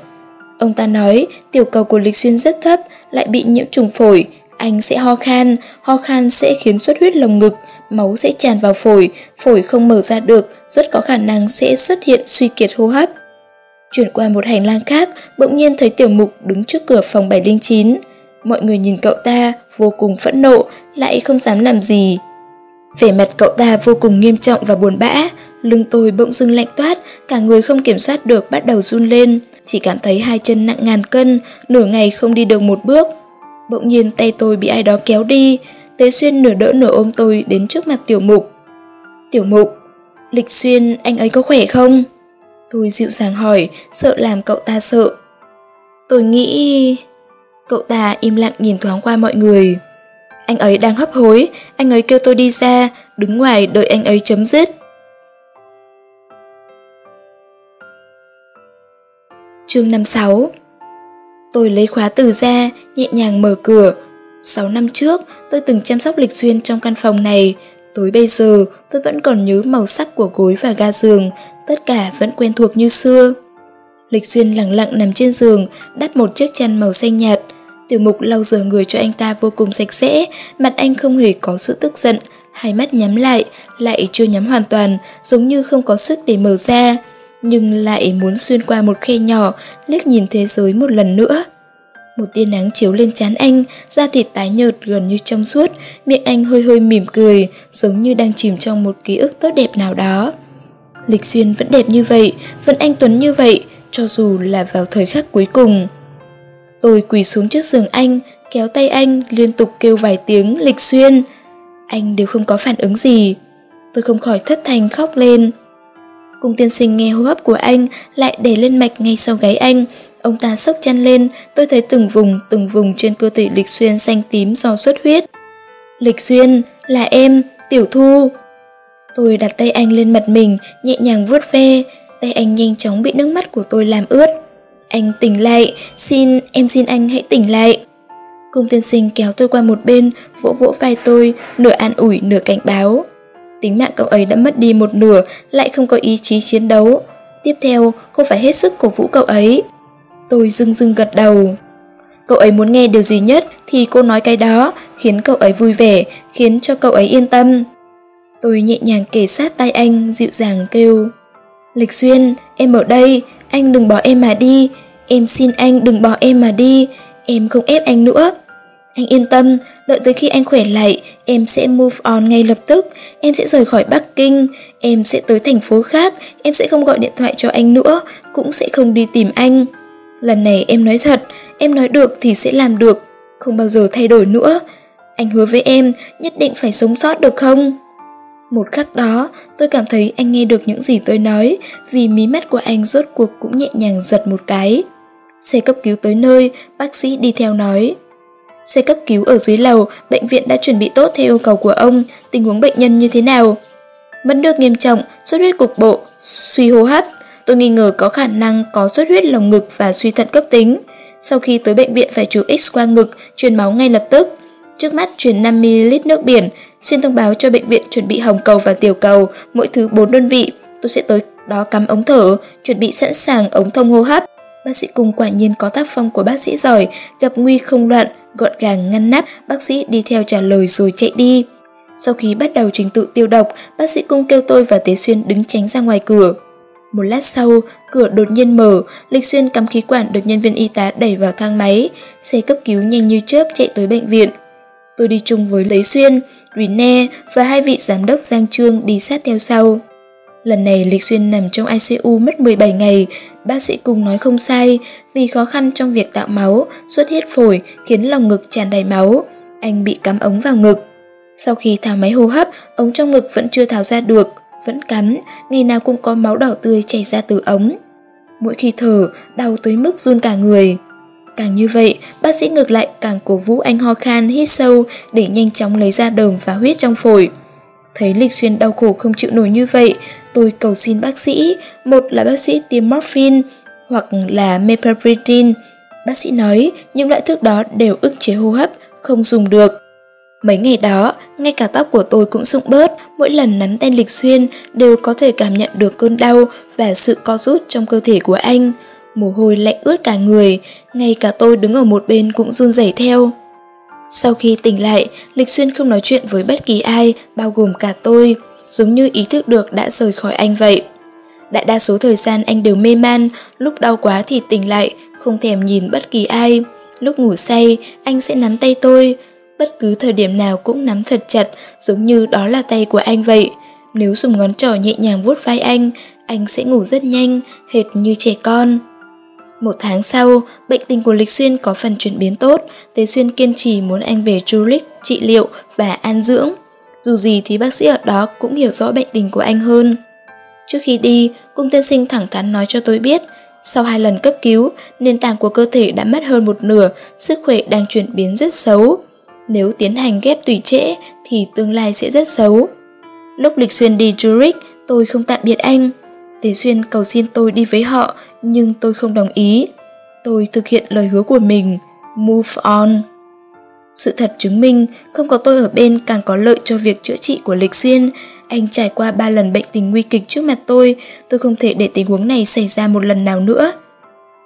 Ông ta nói tiểu cầu của Lịch Xuyên rất thấp, lại bị nhiễm trùng phổi, anh sẽ ho khan, ho khan sẽ khiến xuất huyết lồng ngực, máu sẽ tràn vào phổi, phổi không mở ra được, rất có khả năng sẽ xuất hiện suy kiệt hô hấp. Chuyển qua một hành lang khác, bỗng nhiên thấy tiểu mục đứng trước cửa phòng 709. Mọi người nhìn cậu ta, vô cùng phẫn nộ, lại không dám làm gì. Vẻ mặt cậu ta vô cùng nghiêm trọng và buồn bã, lưng tôi bỗng dưng lạnh toát, cả người không kiểm soát được bắt đầu run lên, chỉ cảm thấy hai chân nặng ngàn cân, nửa ngày không đi được một bước. Bỗng nhiên tay tôi bị ai đó kéo đi, Tế Xuyên nửa đỡ nửa ôm tôi đến trước mặt Tiểu Mục. Tiểu Mục, Lịch Xuyên anh ấy có khỏe không? Tôi dịu dàng hỏi, sợ làm cậu ta sợ. Tôi nghĩ... Cậu ta im lặng nhìn thoáng qua mọi người. Anh ấy đang hấp hối, anh ấy kêu tôi đi ra, đứng ngoài đợi anh ấy chấm dứt. Chương 56 Tôi lấy khóa từ ra, nhẹ nhàng mở cửa. 6 năm trước, tôi từng chăm sóc Lịch Xuyên trong căn phòng này. Tối bây giờ, tôi vẫn còn nhớ màu sắc của gối và ga giường, tất cả vẫn quen thuộc như xưa. Lịch Xuyên lặng lặng nằm trên giường, đắp một chiếc chăn màu xanh nhạt. Tiểu mục lau rửa người cho anh ta vô cùng sạch sẽ, mặt anh không hề có sự tức giận, hai mắt nhắm lại, lại chưa nhắm hoàn toàn, giống như không có sức để mở ra, nhưng lại muốn xuyên qua một khe nhỏ, liếc nhìn thế giới một lần nữa. Một tia nắng chiếu lên trán anh, da thịt tái nhợt gần như trong suốt, miệng anh hơi hơi mỉm cười, giống như đang chìm trong một ký ức tốt đẹp nào đó. Lịch Xuyên vẫn đẹp như vậy, vẫn anh Tuấn như vậy, cho dù là vào thời khắc cuối cùng. Tôi quỳ xuống trước giường anh, kéo tay anh liên tục kêu vài tiếng Lịch Xuyên. Anh đều không có phản ứng gì. Tôi không khỏi thất thành khóc lên. Cung tiên sinh nghe hô hấp của anh lại đè lên mạch ngay sau gáy anh, Ông ta sốc chăn lên, tôi thấy từng vùng, từng vùng trên cơ thể Lịch Xuyên xanh tím do xuất huyết. Lịch Xuyên, là em, Tiểu Thu. Tôi đặt tay anh lên mặt mình, nhẹ nhàng vuốt ve, tay anh nhanh chóng bị nước mắt của tôi làm ướt. Anh tỉnh lại, xin, em xin anh hãy tỉnh lại. Cung tiên sinh kéo tôi qua một bên, vỗ vỗ vai tôi, nửa an ủi nửa cảnh báo. Tính mạng cậu ấy đã mất đi một nửa, lại không có ý chí chiến đấu. Tiếp theo, cô phải hết sức cổ vũ cậu ấy. Tôi dưng dưng gật đầu. Cậu ấy muốn nghe điều gì nhất thì cô nói cái đó, khiến cậu ấy vui vẻ, khiến cho cậu ấy yên tâm. Tôi nhẹ nhàng kể sát tay anh, dịu dàng kêu. Lịch Xuyên, em ở đây, anh đừng bỏ em mà đi, em xin anh đừng bỏ em mà đi, em không ép anh nữa. Anh yên tâm, đợi tới khi anh khỏe lại, em sẽ move on ngay lập tức, em sẽ rời khỏi Bắc Kinh, em sẽ tới thành phố khác, em sẽ không gọi điện thoại cho anh nữa, cũng sẽ không đi tìm anh. Lần này em nói thật, em nói được thì sẽ làm được, không bao giờ thay đổi nữa. Anh hứa với em nhất định phải sống sót được không? Một khắc đó, tôi cảm thấy anh nghe được những gì tôi nói, vì mí mắt của anh rốt cuộc cũng nhẹ nhàng giật một cái. Xe cấp cứu tới nơi, bác sĩ đi theo nói. Xe cấp cứu ở dưới lầu, bệnh viện đã chuẩn bị tốt theo yêu cầu của ông, tình huống bệnh nhân như thế nào? Mất nước nghiêm trọng, xuất huyết cục bộ, suy hô hấp, Tôi nghi ngờ có khả năng có xuất huyết lồng ngực và suy thận cấp tính. Sau khi tới bệnh viện phải chụp x-quang ngực, truyền máu ngay lập tức. Trước mắt truyền 5ml nước biển, xin thông báo cho bệnh viện chuẩn bị hồng cầu và tiểu cầu, mỗi thứ 4 đơn vị. Tôi sẽ tới đó cắm ống thở, chuẩn bị sẵn sàng ống thông hô hấp. Bác sĩ cùng quả nhiên có tác phong của bác sĩ giỏi, gặp nguy không loạn, gọn gàng ngăn nắp, bác sĩ đi theo trả lời rồi chạy đi. Sau khi bắt đầu trình tự tiêu độc, bác sĩ cung kêu tôi và Tế Xuyên đứng tránh ra ngoài cửa. Một lát sau, cửa đột nhiên mở, Lịch Xuyên cắm khí quản được nhân viên y tá đẩy vào thang máy, xe cấp cứu nhanh như chớp chạy tới bệnh viện. Tôi đi chung với Lấy Xuyên, Rene và hai vị giám đốc Giang Trương đi sát theo sau. Lần này Lịch Xuyên nằm trong ICU mất 17 ngày, bác sĩ cùng nói không sai, vì khó khăn trong việc tạo máu, xuất huyết phổi khiến lòng ngực tràn đầy máu. Anh bị cắm ống vào ngực. Sau khi tháo máy hô hấp, ống trong ngực vẫn chưa tháo ra được, vẫn cắm, ngày nào cũng có máu đỏ tươi chảy ra từ ống. Mỗi khi thở, đau tới mức run cả người. Càng như vậy, bác sĩ ngược lại càng cổ vũ anh ho khan hít sâu để nhanh chóng lấy ra đờm và huyết trong phổi. Thấy Lịch Xuyên đau khổ không chịu nổi như vậy, tôi cầu xin bác sĩ, một là bác sĩ tiêm morphine hoặc là mepavridine. Bác sĩ nói những loại thuốc đó đều ức chế hô hấp, không dùng được. Mấy ngày đó, ngay cả tóc của tôi cũng rụng bớt, mỗi lần nắm tay Lịch Xuyên đều có thể cảm nhận được cơn đau và sự co rút trong cơ thể của anh. Mồ hôi lạnh ướt cả người, ngay cả tôi đứng ở một bên cũng run rẩy theo. Sau khi tỉnh lại, Lịch Xuyên không nói chuyện với bất kỳ ai, bao gồm cả tôi, giống như ý thức được đã rời khỏi anh vậy. Đại đa số thời gian anh đều mê man, lúc đau quá thì tỉnh lại, không thèm nhìn bất kỳ ai. Lúc ngủ say, anh sẽ nắm tay tôi, bất cứ thời điểm nào cũng nắm thật chặt, giống như đó là tay của anh vậy. Nếu dùng ngón trỏ nhẹ nhàng vuốt vai anh, anh sẽ ngủ rất nhanh, hệt như trẻ con. Một tháng sau, bệnh tình của Lịch Xuyên có phần chuyển biến tốt, Tế Xuyên kiên trì muốn anh về Zurich trị liệu và an dưỡng. Dù gì thì bác sĩ ở đó cũng hiểu rõ bệnh tình của anh hơn. Trước khi đi, cung tiên sinh thẳng thắn nói cho tôi biết, sau hai lần cấp cứu, nền tảng của cơ thể đã mất hơn một nửa, sức khỏe đang chuyển biến rất xấu. Nếu tiến hành ghép tùy trễ thì tương lai sẽ rất xấu. Lúc Lịch Xuyên đi Zurich, tôi không tạm biệt anh. Tế Xuyên cầu xin tôi đi với họ, nhưng tôi không đồng ý. Tôi thực hiện lời hứa của mình, move on. Sự thật chứng minh, không có tôi ở bên càng có lợi cho việc chữa trị của Lịch Xuyên. Anh trải qua ba lần bệnh tình nguy kịch trước mặt tôi, tôi không thể để tình huống này xảy ra một lần nào nữa.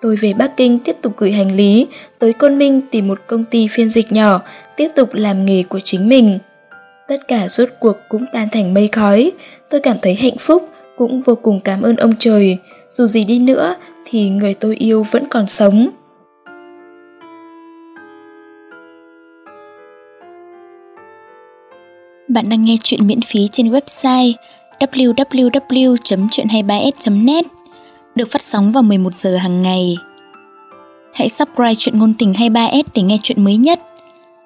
Tôi về Bắc Kinh tiếp tục gửi hành lý, tới Côn Minh tìm một công ty phiên dịch nhỏ, tiếp tục làm nghề của chính mình. Tất cả rốt cuộc cũng tan thành mây khói. Tôi cảm thấy hạnh phúc, cũng vô cùng cảm ơn ông trời. Dù gì đi nữa thì người tôi yêu vẫn còn sống. Bạn đang nghe chuyện miễn phí trên website www.chuyện23s.net được phát sóng vào 11 giờ hàng ngày. Hãy subscribe chuyện ngôn tình 23s để nghe chuyện mới nhất.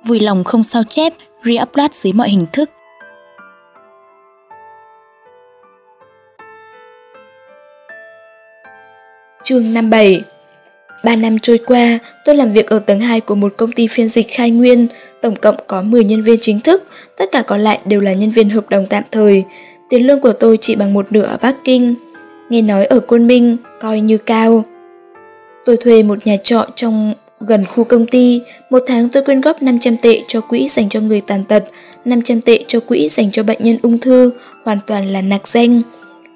Vui lòng không sao chép, re-upload dưới mọi hình thức. Chương 57 3 năm trôi qua, tôi làm việc ở tầng 2 của một công ty phiên dịch khai nguyên, tổng cộng có 10 nhân viên chính thức, tất cả còn lại đều là nhân viên hợp đồng tạm thời. Tiền lương của tôi chỉ bằng một nửa ở Bắc Kinh. Nghe nói ở Côn Minh, coi như cao. Tôi thuê một nhà trọ trong gần khu công ty, một tháng tôi quyên góp 500 tệ cho quỹ dành cho người tàn tật, 500 tệ cho quỹ dành cho bệnh nhân ung thư, hoàn toàn là nạc danh.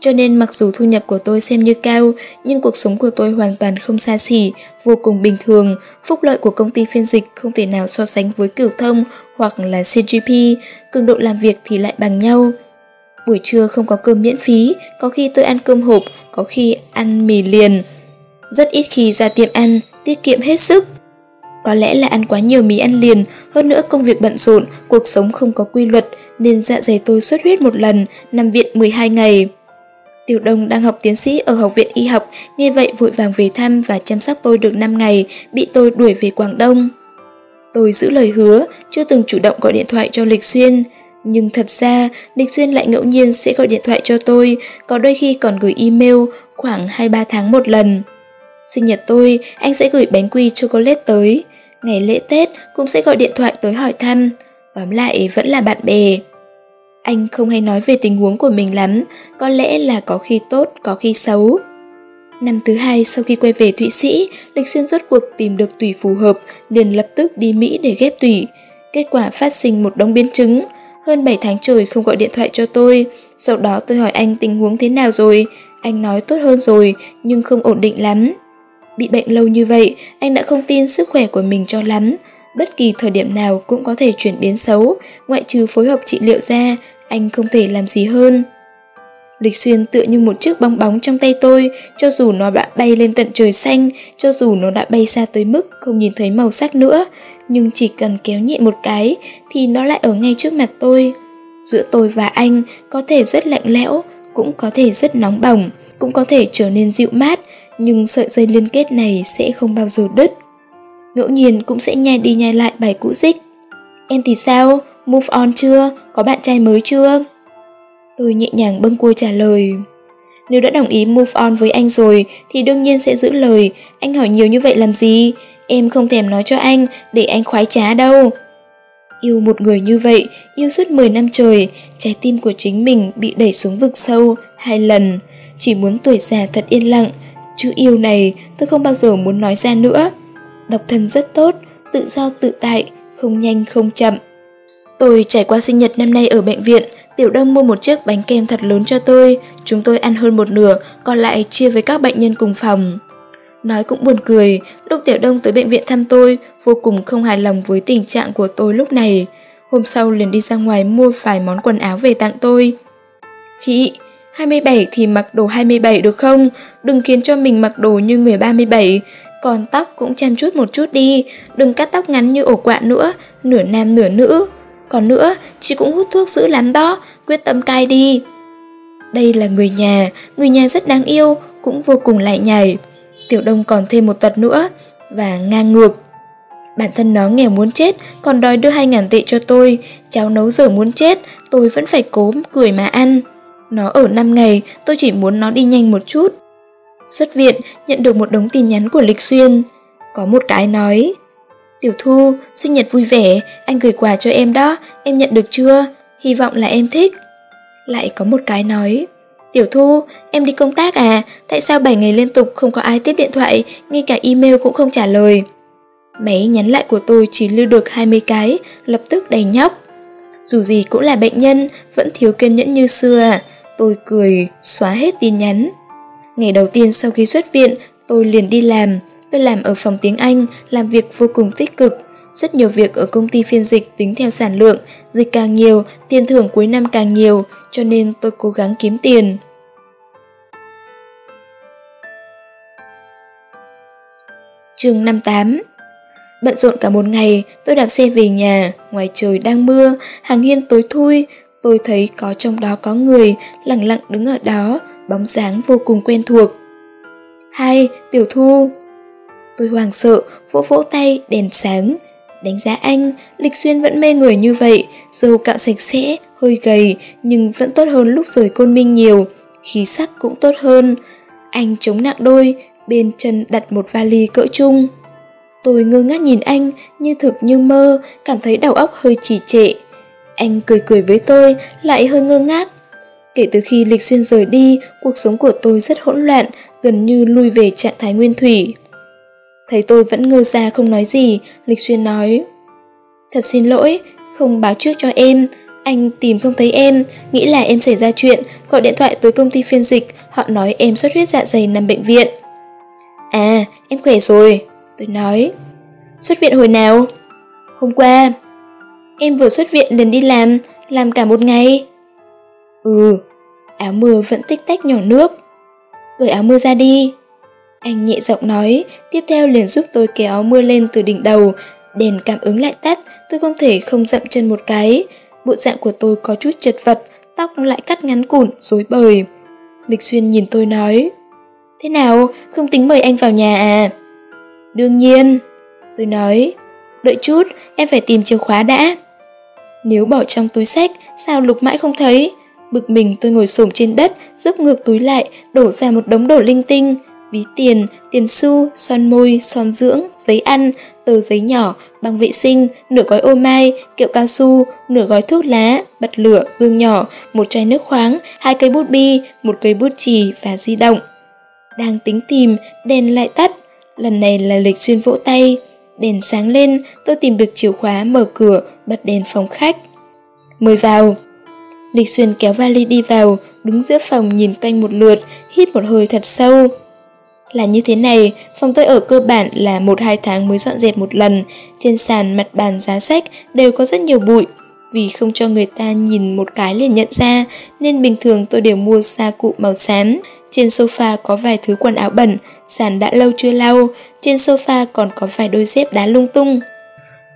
Cho nên mặc dù thu nhập của tôi xem như cao, nhưng cuộc sống của tôi hoàn toàn không xa xỉ, vô cùng bình thường. Phúc lợi của công ty phiên dịch không thể nào so sánh với cửu thông hoặc là CGP, cường độ làm việc thì lại bằng nhau. Buổi trưa không có cơm miễn phí, có khi tôi ăn cơm hộp, có khi ăn mì liền. Rất ít khi ra tiệm ăn, tiết kiệm hết sức. Có lẽ là ăn quá nhiều mì ăn liền, hơn nữa công việc bận rộn, cuộc sống không có quy luật, nên dạ dày tôi xuất huyết một lần, nằm viện 12 ngày. Tiểu Đông đang học tiến sĩ ở Học viện Y học, nghe vậy vội vàng về thăm và chăm sóc tôi được 5 ngày, bị tôi đuổi về Quảng Đông. Tôi giữ lời hứa, chưa từng chủ động gọi điện thoại cho Lịch Xuyên. Nhưng thật ra, Lịch Xuyên lại ngẫu nhiên sẽ gọi điện thoại cho tôi, có đôi khi còn gửi email khoảng 2-3 tháng một lần. Sinh nhật tôi, anh sẽ gửi bánh quy chocolate tới. Ngày lễ Tết cũng sẽ gọi điện thoại tới hỏi thăm. Tóm lại vẫn là bạn bè. Anh không hay nói về tình huống của mình lắm, có lẽ là có khi tốt, có khi xấu. Năm thứ hai sau khi quay về Thụy Sĩ, Lịch Xuyên rốt cuộc tìm được tùy phù hợp, liền lập tức đi Mỹ để ghép tùy. Kết quả phát sinh một đống biến chứng. Hơn 7 tháng trời không gọi điện thoại cho tôi. Sau đó tôi hỏi anh tình huống thế nào rồi. Anh nói tốt hơn rồi, nhưng không ổn định lắm. Bị bệnh lâu như vậy, anh đã không tin sức khỏe của mình cho lắm. Bất kỳ thời điểm nào cũng có thể chuyển biến xấu, ngoại trừ phối hợp trị liệu ra, anh không thể làm gì hơn. Lịch xuyên tựa như một chiếc bong bóng trong tay tôi, cho dù nó đã bay lên tận trời xanh, cho dù nó đã bay xa tới mức không nhìn thấy màu sắc nữa, nhưng chỉ cần kéo nhẹ một cái thì nó lại ở ngay trước mặt tôi. Giữa tôi và anh có thể rất lạnh lẽo, cũng có thể rất nóng bỏng, cũng có thể trở nên dịu mát, nhưng sợi dây liên kết này sẽ không bao giờ đứt. Ngẫu nhiên cũng sẽ nhai đi nhai lại bài cũ dích. Em thì sao? Move on chưa? Có bạn trai mới chưa? Tôi nhẹ nhàng bâng cua trả lời. Nếu đã đồng ý move on với anh rồi thì đương nhiên sẽ giữ lời. Anh hỏi nhiều như vậy làm gì? Em không thèm nói cho anh để anh khoái trá đâu. Yêu một người như vậy, yêu suốt 10 năm trời, trái tim của chính mình bị đẩy xuống vực sâu hai lần. Chỉ muốn tuổi già thật yên lặng. Chữ yêu này tôi không bao giờ muốn nói ra nữa. Độc thân rất tốt, tự do tự tại, không nhanh không chậm. Tôi trải qua sinh nhật năm nay ở bệnh viện, Tiểu Đông mua một chiếc bánh kem thật lớn cho tôi, chúng tôi ăn hơn một nửa, còn lại chia với các bệnh nhân cùng phòng. Nói cũng buồn cười, lúc Tiểu Đông tới bệnh viện thăm tôi, vô cùng không hài lòng với tình trạng của tôi lúc này. Hôm sau liền đi ra ngoài mua vài món quần áo về tặng tôi. Chị, 27 thì mặc đồ 27 được không? Đừng khiến cho mình mặc đồ như người 37. Còn tóc cũng chăm chút một chút đi, đừng cắt tóc ngắn như ổ quạ nữa, nửa nam nửa nữ. Còn nữa, chị cũng hút thuốc dữ lắm đó, quyết tâm cai đi. Đây là người nhà, người nhà rất đáng yêu, cũng vô cùng lại nhảy. Tiểu Đông còn thêm một tật nữa, và ngang ngược. Bản thân nó nghèo muốn chết, còn đòi đưa 2.000 tệ cho tôi, cháu nấu dở muốn chết, tôi vẫn phải cố cười mà ăn. Nó ở 5 ngày, tôi chỉ muốn nó đi nhanh một chút. Xuất viện, nhận được một đống tin nhắn của Lịch Xuyên. Có một cái nói, Tiểu Thu, sinh nhật vui vẻ, anh gửi quà cho em đó, em nhận được chưa? Hy vọng là em thích. Lại có một cái nói, Tiểu Thu, em đi công tác à? Tại sao 7 ngày liên tục không có ai tiếp điện thoại, ngay cả email cũng không trả lời? Máy nhắn lại của tôi chỉ lưu được 20 cái, lập tức đầy nhóc. Dù gì cũng là bệnh nhân, vẫn thiếu kiên nhẫn như xưa à. Tôi cười, xóa hết tin nhắn. Ngày đầu tiên sau khi xuất viện, tôi liền đi làm. Tôi làm ở phòng tiếng Anh, làm việc vô cùng tích cực. Rất nhiều việc ở công ty phiên dịch tính theo sản lượng, dịch càng nhiều, tiền thưởng cuối năm càng nhiều, cho nên tôi cố gắng kiếm tiền. chương 58 Bận rộn cả một ngày, tôi đạp xe về nhà, ngoài trời đang mưa, hàng hiên tối thui, tôi thấy có trong đó có người, lặng lặng đứng ở đó, bóng dáng vô cùng quen thuộc. Hai, Tiểu Thu Tôi hoàng sợ, vỗ vỗ tay, đèn sáng. Đánh giá anh, Lịch Xuyên vẫn mê người như vậy, dầu cạo sạch sẽ, hơi gầy, nhưng vẫn tốt hơn lúc rời côn minh nhiều, khí sắc cũng tốt hơn. Anh chống nặng đôi, bên chân đặt một vali cỡ chung. Tôi ngơ ngác nhìn anh, như thực như mơ, cảm thấy đầu óc hơi trì trệ. Anh cười cười với tôi, lại hơi ngơ ngác. Kể từ khi Lịch Xuyên rời đi, cuộc sống của tôi rất hỗn loạn, gần như lui về trạng thái nguyên thủy. Thấy tôi vẫn ngơ ra không nói gì, Lịch Xuyên nói Thật xin lỗi, không báo trước cho em, anh tìm không thấy em, nghĩ là em xảy ra chuyện, gọi điện thoại tới công ty phiên dịch, họ nói em xuất huyết dạ dày nằm bệnh viện. À, em khỏe rồi, tôi nói. Xuất viện hồi nào? Hôm qua. Em vừa xuất viện liền đi làm, làm cả một ngày. Ừ, áo mưa vẫn tích tách nhỏ nước. Cởi áo mưa ra đi. Anh nhẹ giọng nói, tiếp theo liền giúp tôi kéo áo mưa lên từ đỉnh đầu, đèn cảm ứng lại tắt, tôi không thể không dậm chân một cái. Bộ dạng của tôi có chút chật vật, tóc lại cắt ngắn củn, rối bời. Lịch Xuyên nhìn tôi nói, Thế nào, không tính mời anh vào nhà à? Đương nhiên, tôi nói, đợi chút, em phải tìm chìa khóa đã. Nếu bỏ trong túi sách, sao lục mãi không thấy? Bực mình tôi ngồi xổm trên đất, giúp ngược túi lại, đổ ra một đống đồ linh tinh. Ví tiền, tiền xu, son môi, son dưỡng, giấy ăn, tờ giấy nhỏ, băng vệ sinh, nửa gói ô mai, kẹo cao su, nửa gói thuốc lá, bật lửa, gương nhỏ, một chai nước khoáng, hai cây bút bi, một cây bút chì và di động. Đang tính tìm, đèn lại tắt. Lần này là lịch xuyên vỗ tay. Đèn sáng lên, tôi tìm được chìa khóa mở cửa, bật đèn phòng khách. Mời vào. Lịch xuyên kéo vali đi vào, đứng giữa phòng nhìn canh một lượt, hít một hơi thật sâu. Là như thế này, phòng tôi ở cơ bản là 1-2 tháng mới dọn dẹp một lần, trên sàn mặt bàn giá sách đều có rất nhiều bụi. Vì không cho người ta nhìn một cái liền nhận ra, nên bình thường tôi đều mua xa cụ màu xám. Trên sofa có vài thứ quần áo bẩn, sàn đã lâu chưa lau, trên sofa còn có vài đôi dép đá lung tung.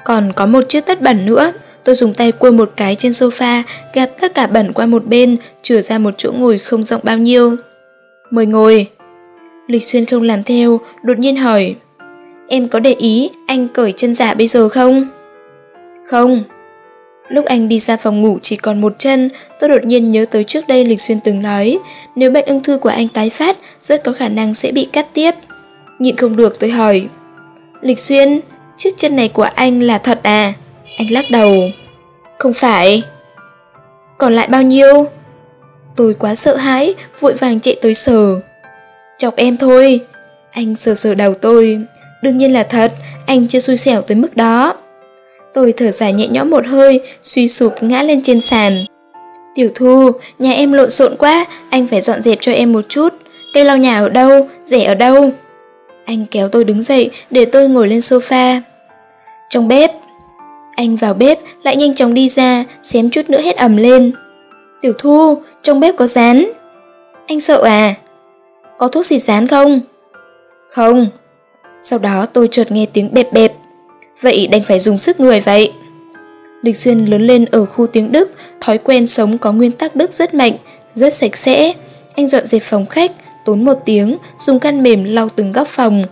Còn có một chiếc tất bẩn nữa, tôi dùng tay cua một cái trên sofa, gạt tất cả bẩn qua một bên, chừa ra một chỗ ngồi không rộng bao nhiêu. Mời ngồi. Lịch Xuyên không làm theo, đột nhiên hỏi. Em có để ý anh cởi chân giả bây giờ không? Không. Lúc anh đi ra phòng ngủ chỉ còn một chân, tôi đột nhiên nhớ tới trước đây Lịch Xuyên từng nói, nếu bệnh ung thư của anh tái phát, rất có khả năng sẽ bị cắt tiếp. Nhịn không được tôi hỏi, Lịch Xuyên, chiếc chân này của anh là thật à? Anh lắc đầu. Không phải. Còn lại bao nhiêu? Tôi quá sợ hãi, vội vàng chạy tới sờ. Chọc em thôi. Anh sờ sờ đầu tôi. Đương nhiên là thật, anh chưa xui xẻo tới mức đó. Tôi thở dài nhẹ nhõm một hơi, suy sụp ngã lên trên sàn. Tiểu Thu, nhà em lộn xộn quá, anh phải dọn dẹp cho em một chút. Cây lau nhà ở đâu, rẻ ở đâu? Anh kéo tôi đứng dậy để tôi ngồi lên sofa. Trong bếp. Anh vào bếp, lại nhanh chóng đi ra, xém chút nữa hết ẩm lên. Tiểu Thu, trong bếp có rán. Anh sợ à? Có thuốc xịt rán không? Không. Sau đó tôi chợt nghe tiếng bẹp bẹp. Vậy đành phải dùng sức người vậy. Lịch Xuyên lớn lên ở khu tiếng Đức, thói quen sống có nguyên tắc Đức rất mạnh, rất sạch sẽ. Anh dọn dẹp phòng khách, tốn một tiếng, dùng khăn mềm lau từng góc phòng.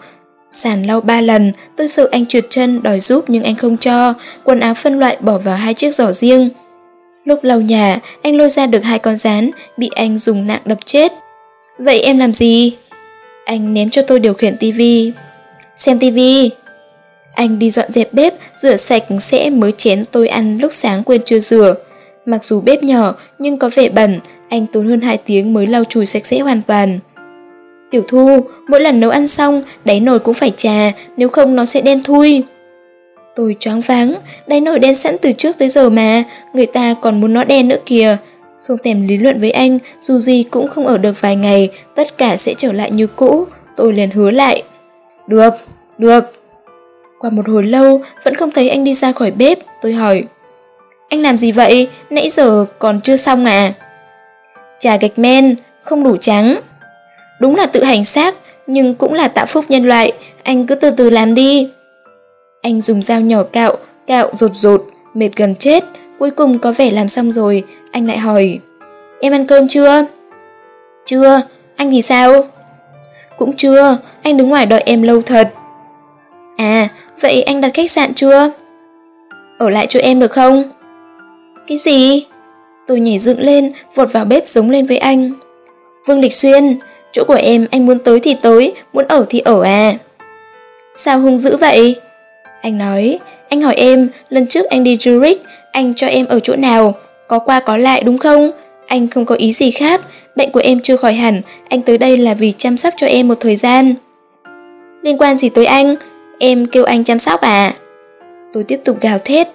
Sàn lau ba lần, tôi sợ anh trượt chân đòi giúp nhưng anh không cho, quần áo phân loại bỏ vào hai chiếc giỏ riêng. Lúc lau nhà, anh lôi ra được hai con rán, bị anh dùng nạng đập chết. Vậy em làm gì? Anh ném cho tôi điều khiển tivi. Xem tivi. Anh đi dọn dẹp bếp, rửa sạch sẽ mới chén tôi ăn lúc sáng quên chưa rửa. Mặc dù bếp nhỏ nhưng có vẻ bẩn, anh tốn hơn 2 tiếng mới lau chùi sạch sẽ hoàn toàn. Tiểu Thu, mỗi lần nấu ăn xong, đáy nồi cũng phải trà, nếu không nó sẽ đen thui. Tôi choáng váng, đáy nồi đen sẵn từ trước tới giờ mà, người ta còn muốn nó đen nữa kìa. Không thèm lý luận với anh, dù gì cũng không ở được vài ngày, tất cả sẽ trở lại như cũ, tôi liền hứa lại. Được, được. Qua một hồi lâu, vẫn không thấy anh đi ra khỏi bếp, tôi hỏi. Anh làm gì vậy? Nãy giờ còn chưa xong à? Trà gạch men, không đủ trắng. Đúng là tự hành xác, nhưng cũng là tạo phúc nhân loại, anh cứ từ từ làm đi. Anh dùng dao nhỏ cạo, cạo rột rột, mệt gần chết, cuối cùng có vẻ làm xong rồi, anh lại hỏi. Em ăn cơm chưa? Chưa, anh thì sao? Cũng chưa, anh đứng ngoài đợi em lâu thật. À, vậy anh đặt khách sạn chưa? Ở lại chỗ em được không? Cái gì? Tôi nhảy dựng lên, vọt vào bếp giống lên với anh. Vương Lịch Xuyên, chỗ của em anh muốn tới thì tới, muốn ở thì ở à. Sao hung dữ vậy? Anh nói, anh hỏi em, lần trước anh đi Zurich, anh cho em ở chỗ nào? Có qua có lại đúng không? Anh không có ý gì khác, bệnh của em chưa khỏi hẳn, anh tới đây là vì chăm sóc cho em một thời gian. Liên quan gì tới anh? Em kêu anh chăm sóc à? Tôi tiếp tục gào thét.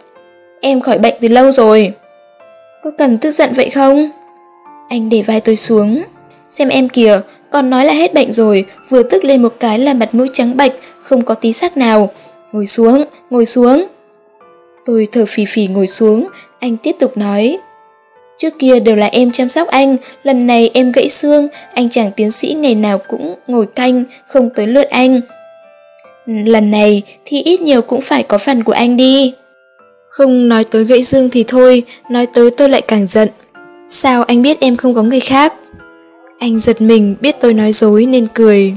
Em khỏi bệnh từ lâu rồi. Có cần tức giận vậy không? Anh để vai tôi xuống. Xem em kìa, còn nói là hết bệnh rồi, vừa tức lên một cái là mặt mũi trắng bạch, không có tí sắc nào. Ngồi xuống, ngồi xuống. Tôi thở phì phì ngồi xuống, anh tiếp tục nói. Trước kia đều là em chăm sóc anh, lần này em gãy xương, anh chàng tiến sĩ ngày nào cũng ngồi canh, không tới lượt anh. Lần này thì ít nhiều cũng phải có phần của anh đi. Không nói tới gãy xương thì thôi, nói tới tôi lại càng giận. Sao anh biết em không có người khác? Anh giật mình biết tôi nói dối nên cười.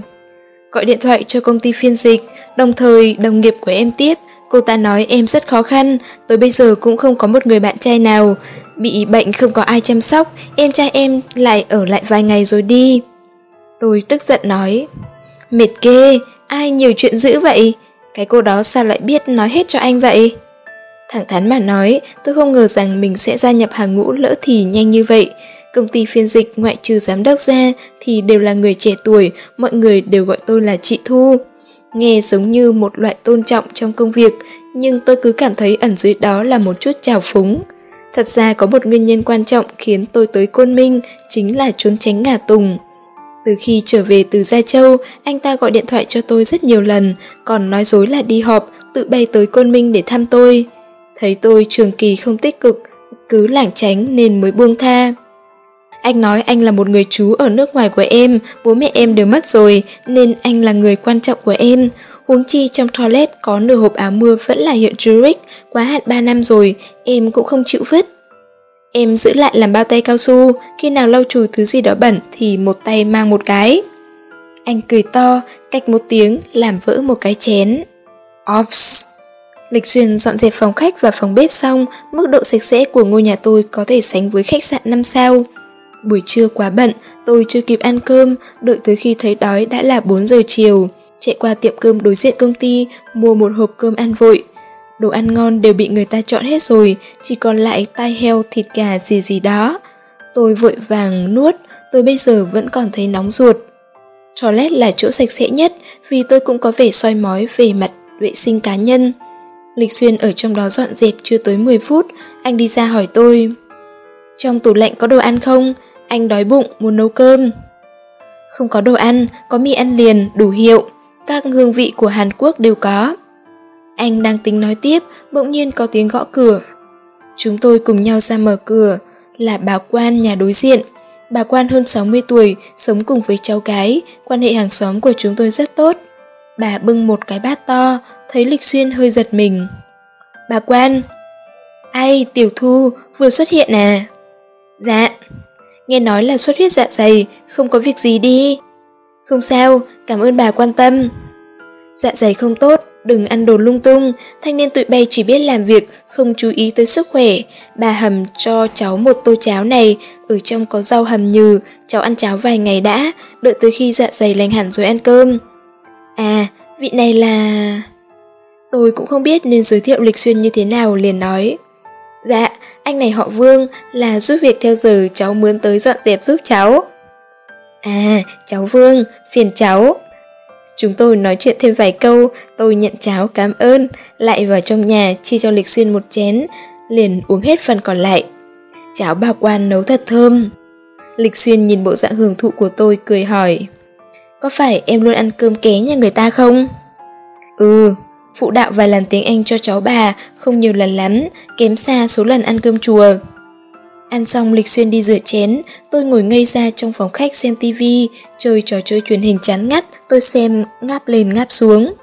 Gọi điện thoại cho công ty phiên dịch, đồng thời đồng nghiệp của em tiếp. Cô ta nói em rất khó khăn, tới bây giờ cũng không có một người bạn trai nào. Bị bệnh không có ai chăm sóc, em trai em lại ở lại vài ngày rồi đi. Tôi tức giận nói, mệt ghê, ai nhiều chuyện dữ vậy? Cái cô đó sao lại biết nói hết cho anh vậy? Thẳng thắn mà nói, tôi không ngờ rằng mình sẽ gia nhập hàng ngũ lỡ thì nhanh như vậy. Công ty phiên dịch ngoại trừ giám đốc ra thì đều là người trẻ tuổi, mọi người đều gọi tôi là chị Thu. Nghe giống như một loại tôn trọng trong công việc, nhưng tôi cứ cảm thấy ẩn dưới đó là một chút trào phúng. Thật ra có một nguyên nhân quan trọng khiến tôi tới Côn Minh, chính là trốn tránh Ngà tùng. Từ khi trở về từ Gia Châu, anh ta gọi điện thoại cho tôi rất nhiều lần, còn nói dối là đi họp, tự bay tới Côn Minh để thăm tôi. Thấy tôi trường kỳ không tích cực, cứ lảng tránh nên mới buông tha. Anh nói anh là một người chú ở nước ngoài của em, bố mẹ em đều mất rồi, nên anh là người quan trọng của em. Huống chi trong toilet có nửa hộp áo mưa vẫn là hiệu Zurich, quá hạn 3 năm rồi, em cũng không chịu vứt. Em giữ lại làm bao tay cao su, khi nào lau chùi thứ gì đó bẩn thì một tay mang một cái. Anh cười to, cách một tiếng làm vỡ một cái chén. Ops! Lịch Xuyên dọn dẹp phòng khách và phòng bếp xong, mức độ sạch sẽ của ngôi nhà tôi có thể sánh với khách sạn 5 sao. Buổi trưa quá bận, tôi chưa kịp ăn cơm, đợi tới khi thấy đói đã là 4 giờ chiều. Chạy qua tiệm cơm đối diện công ty, mua một hộp cơm ăn vội. Đồ ăn ngon đều bị người ta chọn hết rồi, chỉ còn lại tai heo, thịt gà gì gì đó. Tôi vội vàng nuốt, tôi bây giờ vẫn còn thấy nóng ruột. Toilet là chỗ sạch sẽ nhất vì tôi cũng có vẻ soi mói về mặt vệ sinh cá nhân. Lịch Xuyên ở trong đó dọn dẹp chưa tới 10 phút, anh đi ra hỏi tôi. Trong tủ lạnh có đồ ăn không? Anh đói bụng, muốn nấu cơm. Không có đồ ăn, có mì ăn liền, đủ hiệu. Các hương vị của Hàn Quốc đều có. Anh đang tính nói tiếp, bỗng nhiên có tiếng gõ cửa. Chúng tôi cùng nhau ra mở cửa, là bà quan nhà đối diện. Bà quan hơn 60 tuổi, sống cùng với cháu gái, quan hệ hàng xóm của chúng tôi rất tốt. Bà bưng một cái bát to, thấy Lịch Xuyên hơi giật mình. Bà quan, ai, Tiểu Thu, vừa xuất hiện à? Dạ, nghe nói là xuất huyết dạ dày, không có việc gì đi. Không sao, cảm ơn bà quan tâm. Dạ dày không tốt, đừng ăn đồ lung tung, thanh niên tụi bay chỉ biết làm việc, không chú ý tới sức khỏe. Bà hầm cho cháu một tô cháo này, ở trong có rau hầm nhừ, cháu ăn cháo vài ngày đã, đợi tới khi dạ dày lành hẳn rồi ăn cơm. À, vị này là... Tôi cũng không biết nên giới thiệu lịch xuyên như thế nào liền nói. Dạ, anh này họ Vương là giúp việc theo giờ cháu mướn tới dọn dẹp giúp cháu. À, cháu Vương, phiền cháu. Chúng tôi nói chuyện thêm vài câu, tôi nhận cháo cảm ơn, lại vào trong nhà chia cho Lịch Xuyên một chén, liền uống hết phần còn lại. Cháo bà quan nấu thật thơm. Lịch Xuyên nhìn bộ dạng hưởng thụ của tôi cười hỏi. Có phải em luôn ăn cơm ké nhà người ta không? Ừ, phụ đạo vài lần tiếng Anh cho cháu bà, không nhiều lần lắm, kém xa số lần ăn cơm chùa. Ăn xong Lịch Xuyên đi rửa chén, tôi ngồi ngây ra trong phòng khách xem tivi, chơi trò chơi truyền hình chán ngắt, tôi xem ngáp lên ngáp xuống.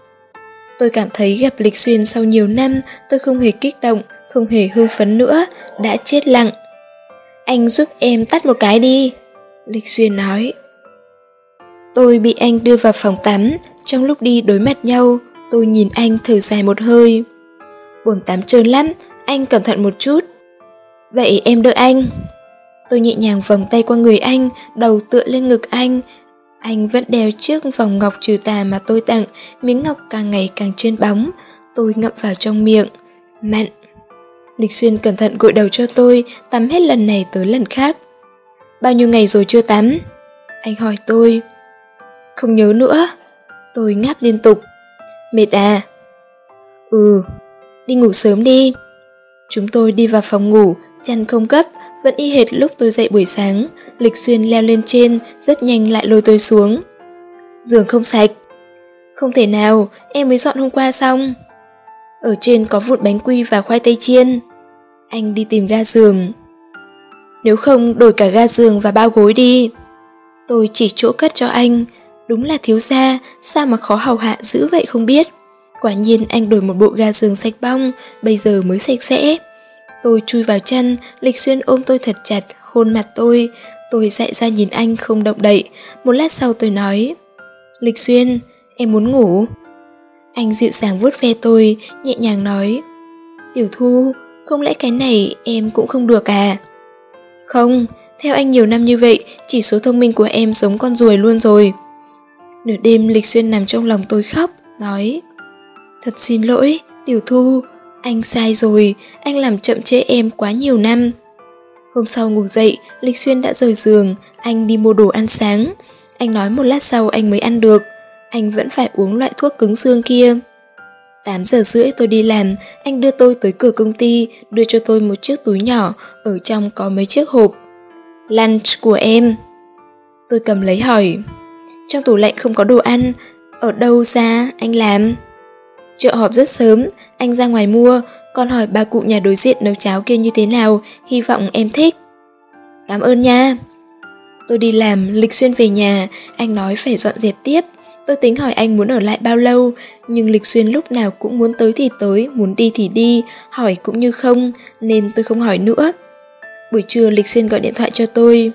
Tôi cảm thấy gặp Lịch Xuyên sau nhiều năm, tôi không hề kích động, không hề hưng phấn nữa, đã chết lặng. Anh giúp em tắt một cái đi, Lịch Xuyên nói. Tôi bị anh đưa vào phòng tắm, trong lúc đi đối mặt nhau, tôi nhìn anh thở dài một hơi. Bồn tắm trơn lắm, anh cẩn thận một chút. Vậy em đợi anh. Tôi nhẹ nhàng vòng tay qua người anh, đầu tựa lên ngực anh. Anh vẫn đeo chiếc vòng ngọc trừ tà mà tôi tặng, miếng ngọc càng ngày càng trên bóng. Tôi ngậm vào trong miệng. Mặn. Lịch Xuyên cẩn thận gội đầu cho tôi, tắm hết lần này tới lần khác. Bao nhiêu ngày rồi chưa tắm? Anh hỏi tôi. Không nhớ nữa. Tôi ngáp liên tục. Mệt à? Ừ. Đi ngủ sớm đi. Chúng tôi đi vào phòng ngủ, chăn không gấp, vẫn y hệt lúc tôi dậy buổi sáng. Lịch Xuyên leo lên trên, rất nhanh lại lôi tôi xuống. Giường không sạch. Không thể nào, em mới dọn hôm qua xong. Ở trên có vụn bánh quy và khoai tây chiên. Anh đi tìm ga giường. Nếu không đổi cả ga giường và bao gối đi. Tôi chỉ chỗ cất cho anh. Đúng là thiếu gia, sao mà khó hầu hạ dữ vậy không biết. Quả nhiên anh đổi một bộ ga giường sạch bong, bây giờ mới sạch sẽ. Tôi chui vào chân, Lịch Xuyên ôm tôi thật chặt, hôn mặt tôi. Tôi dậy ra nhìn anh không động đậy. Một lát sau tôi nói, Lịch Xuyên, em muốn ngủ. Anh dịu dàng vuốt ve tôi, nhẹ nhàng nói, Tiểu Thu, không lẽ cái này em cũng không được à? Không, theo anh nhiều năm như vậy, chỉ số thông minh của em giống con ruồi luôn rồi. Nửa đêm Lịch Xuyên nằm trong lòng tôi khóc, nói Thật xin lỗi, Tiểu Thu, anh sai rồi, anh làm chậm trễ em quá nhiều năm. Hôm sau ngủ dậy, Lịch Xuyên đã rời giường, anh đi mua đồ ăn sáng. Anh nói một lát sau anh mới ăn được, anh vẫn phải uống loại thuốc cứng xương kia. 8 giờ rưỡi tôi đi làm, anh đưa tôi tới cửa công ty, đưa cho tôi một chiếc túi nhỏ, ở trong có mấy chiếc hộp. Lunch của em. Tôi cầm lấy hỏi, trong tủ lạnh không có đồ ăn, ở đâu ra anh làm? Chợ họp rất sớm, anh ra ngoài mua, còn hỏi bà cụ nhà đối diện nấu cháo kia như thế nào, hy vọng em thích. Cảm ơn nha. Tôi đi làm, Lịch Xuyên về nhà, anh nói phải dọn dẹp tiếp. Tôi tính hỏi anh muốn ở lại bao lâu, nhưng Lịch Xuyên lúc nào cũng muốn tới thì tới, muốn đi thì đi, hỏi cũng như không, nên tôi không hỏi nữa. Buổi trưa Lịch Xuyên gọi điện thoại cho tôi.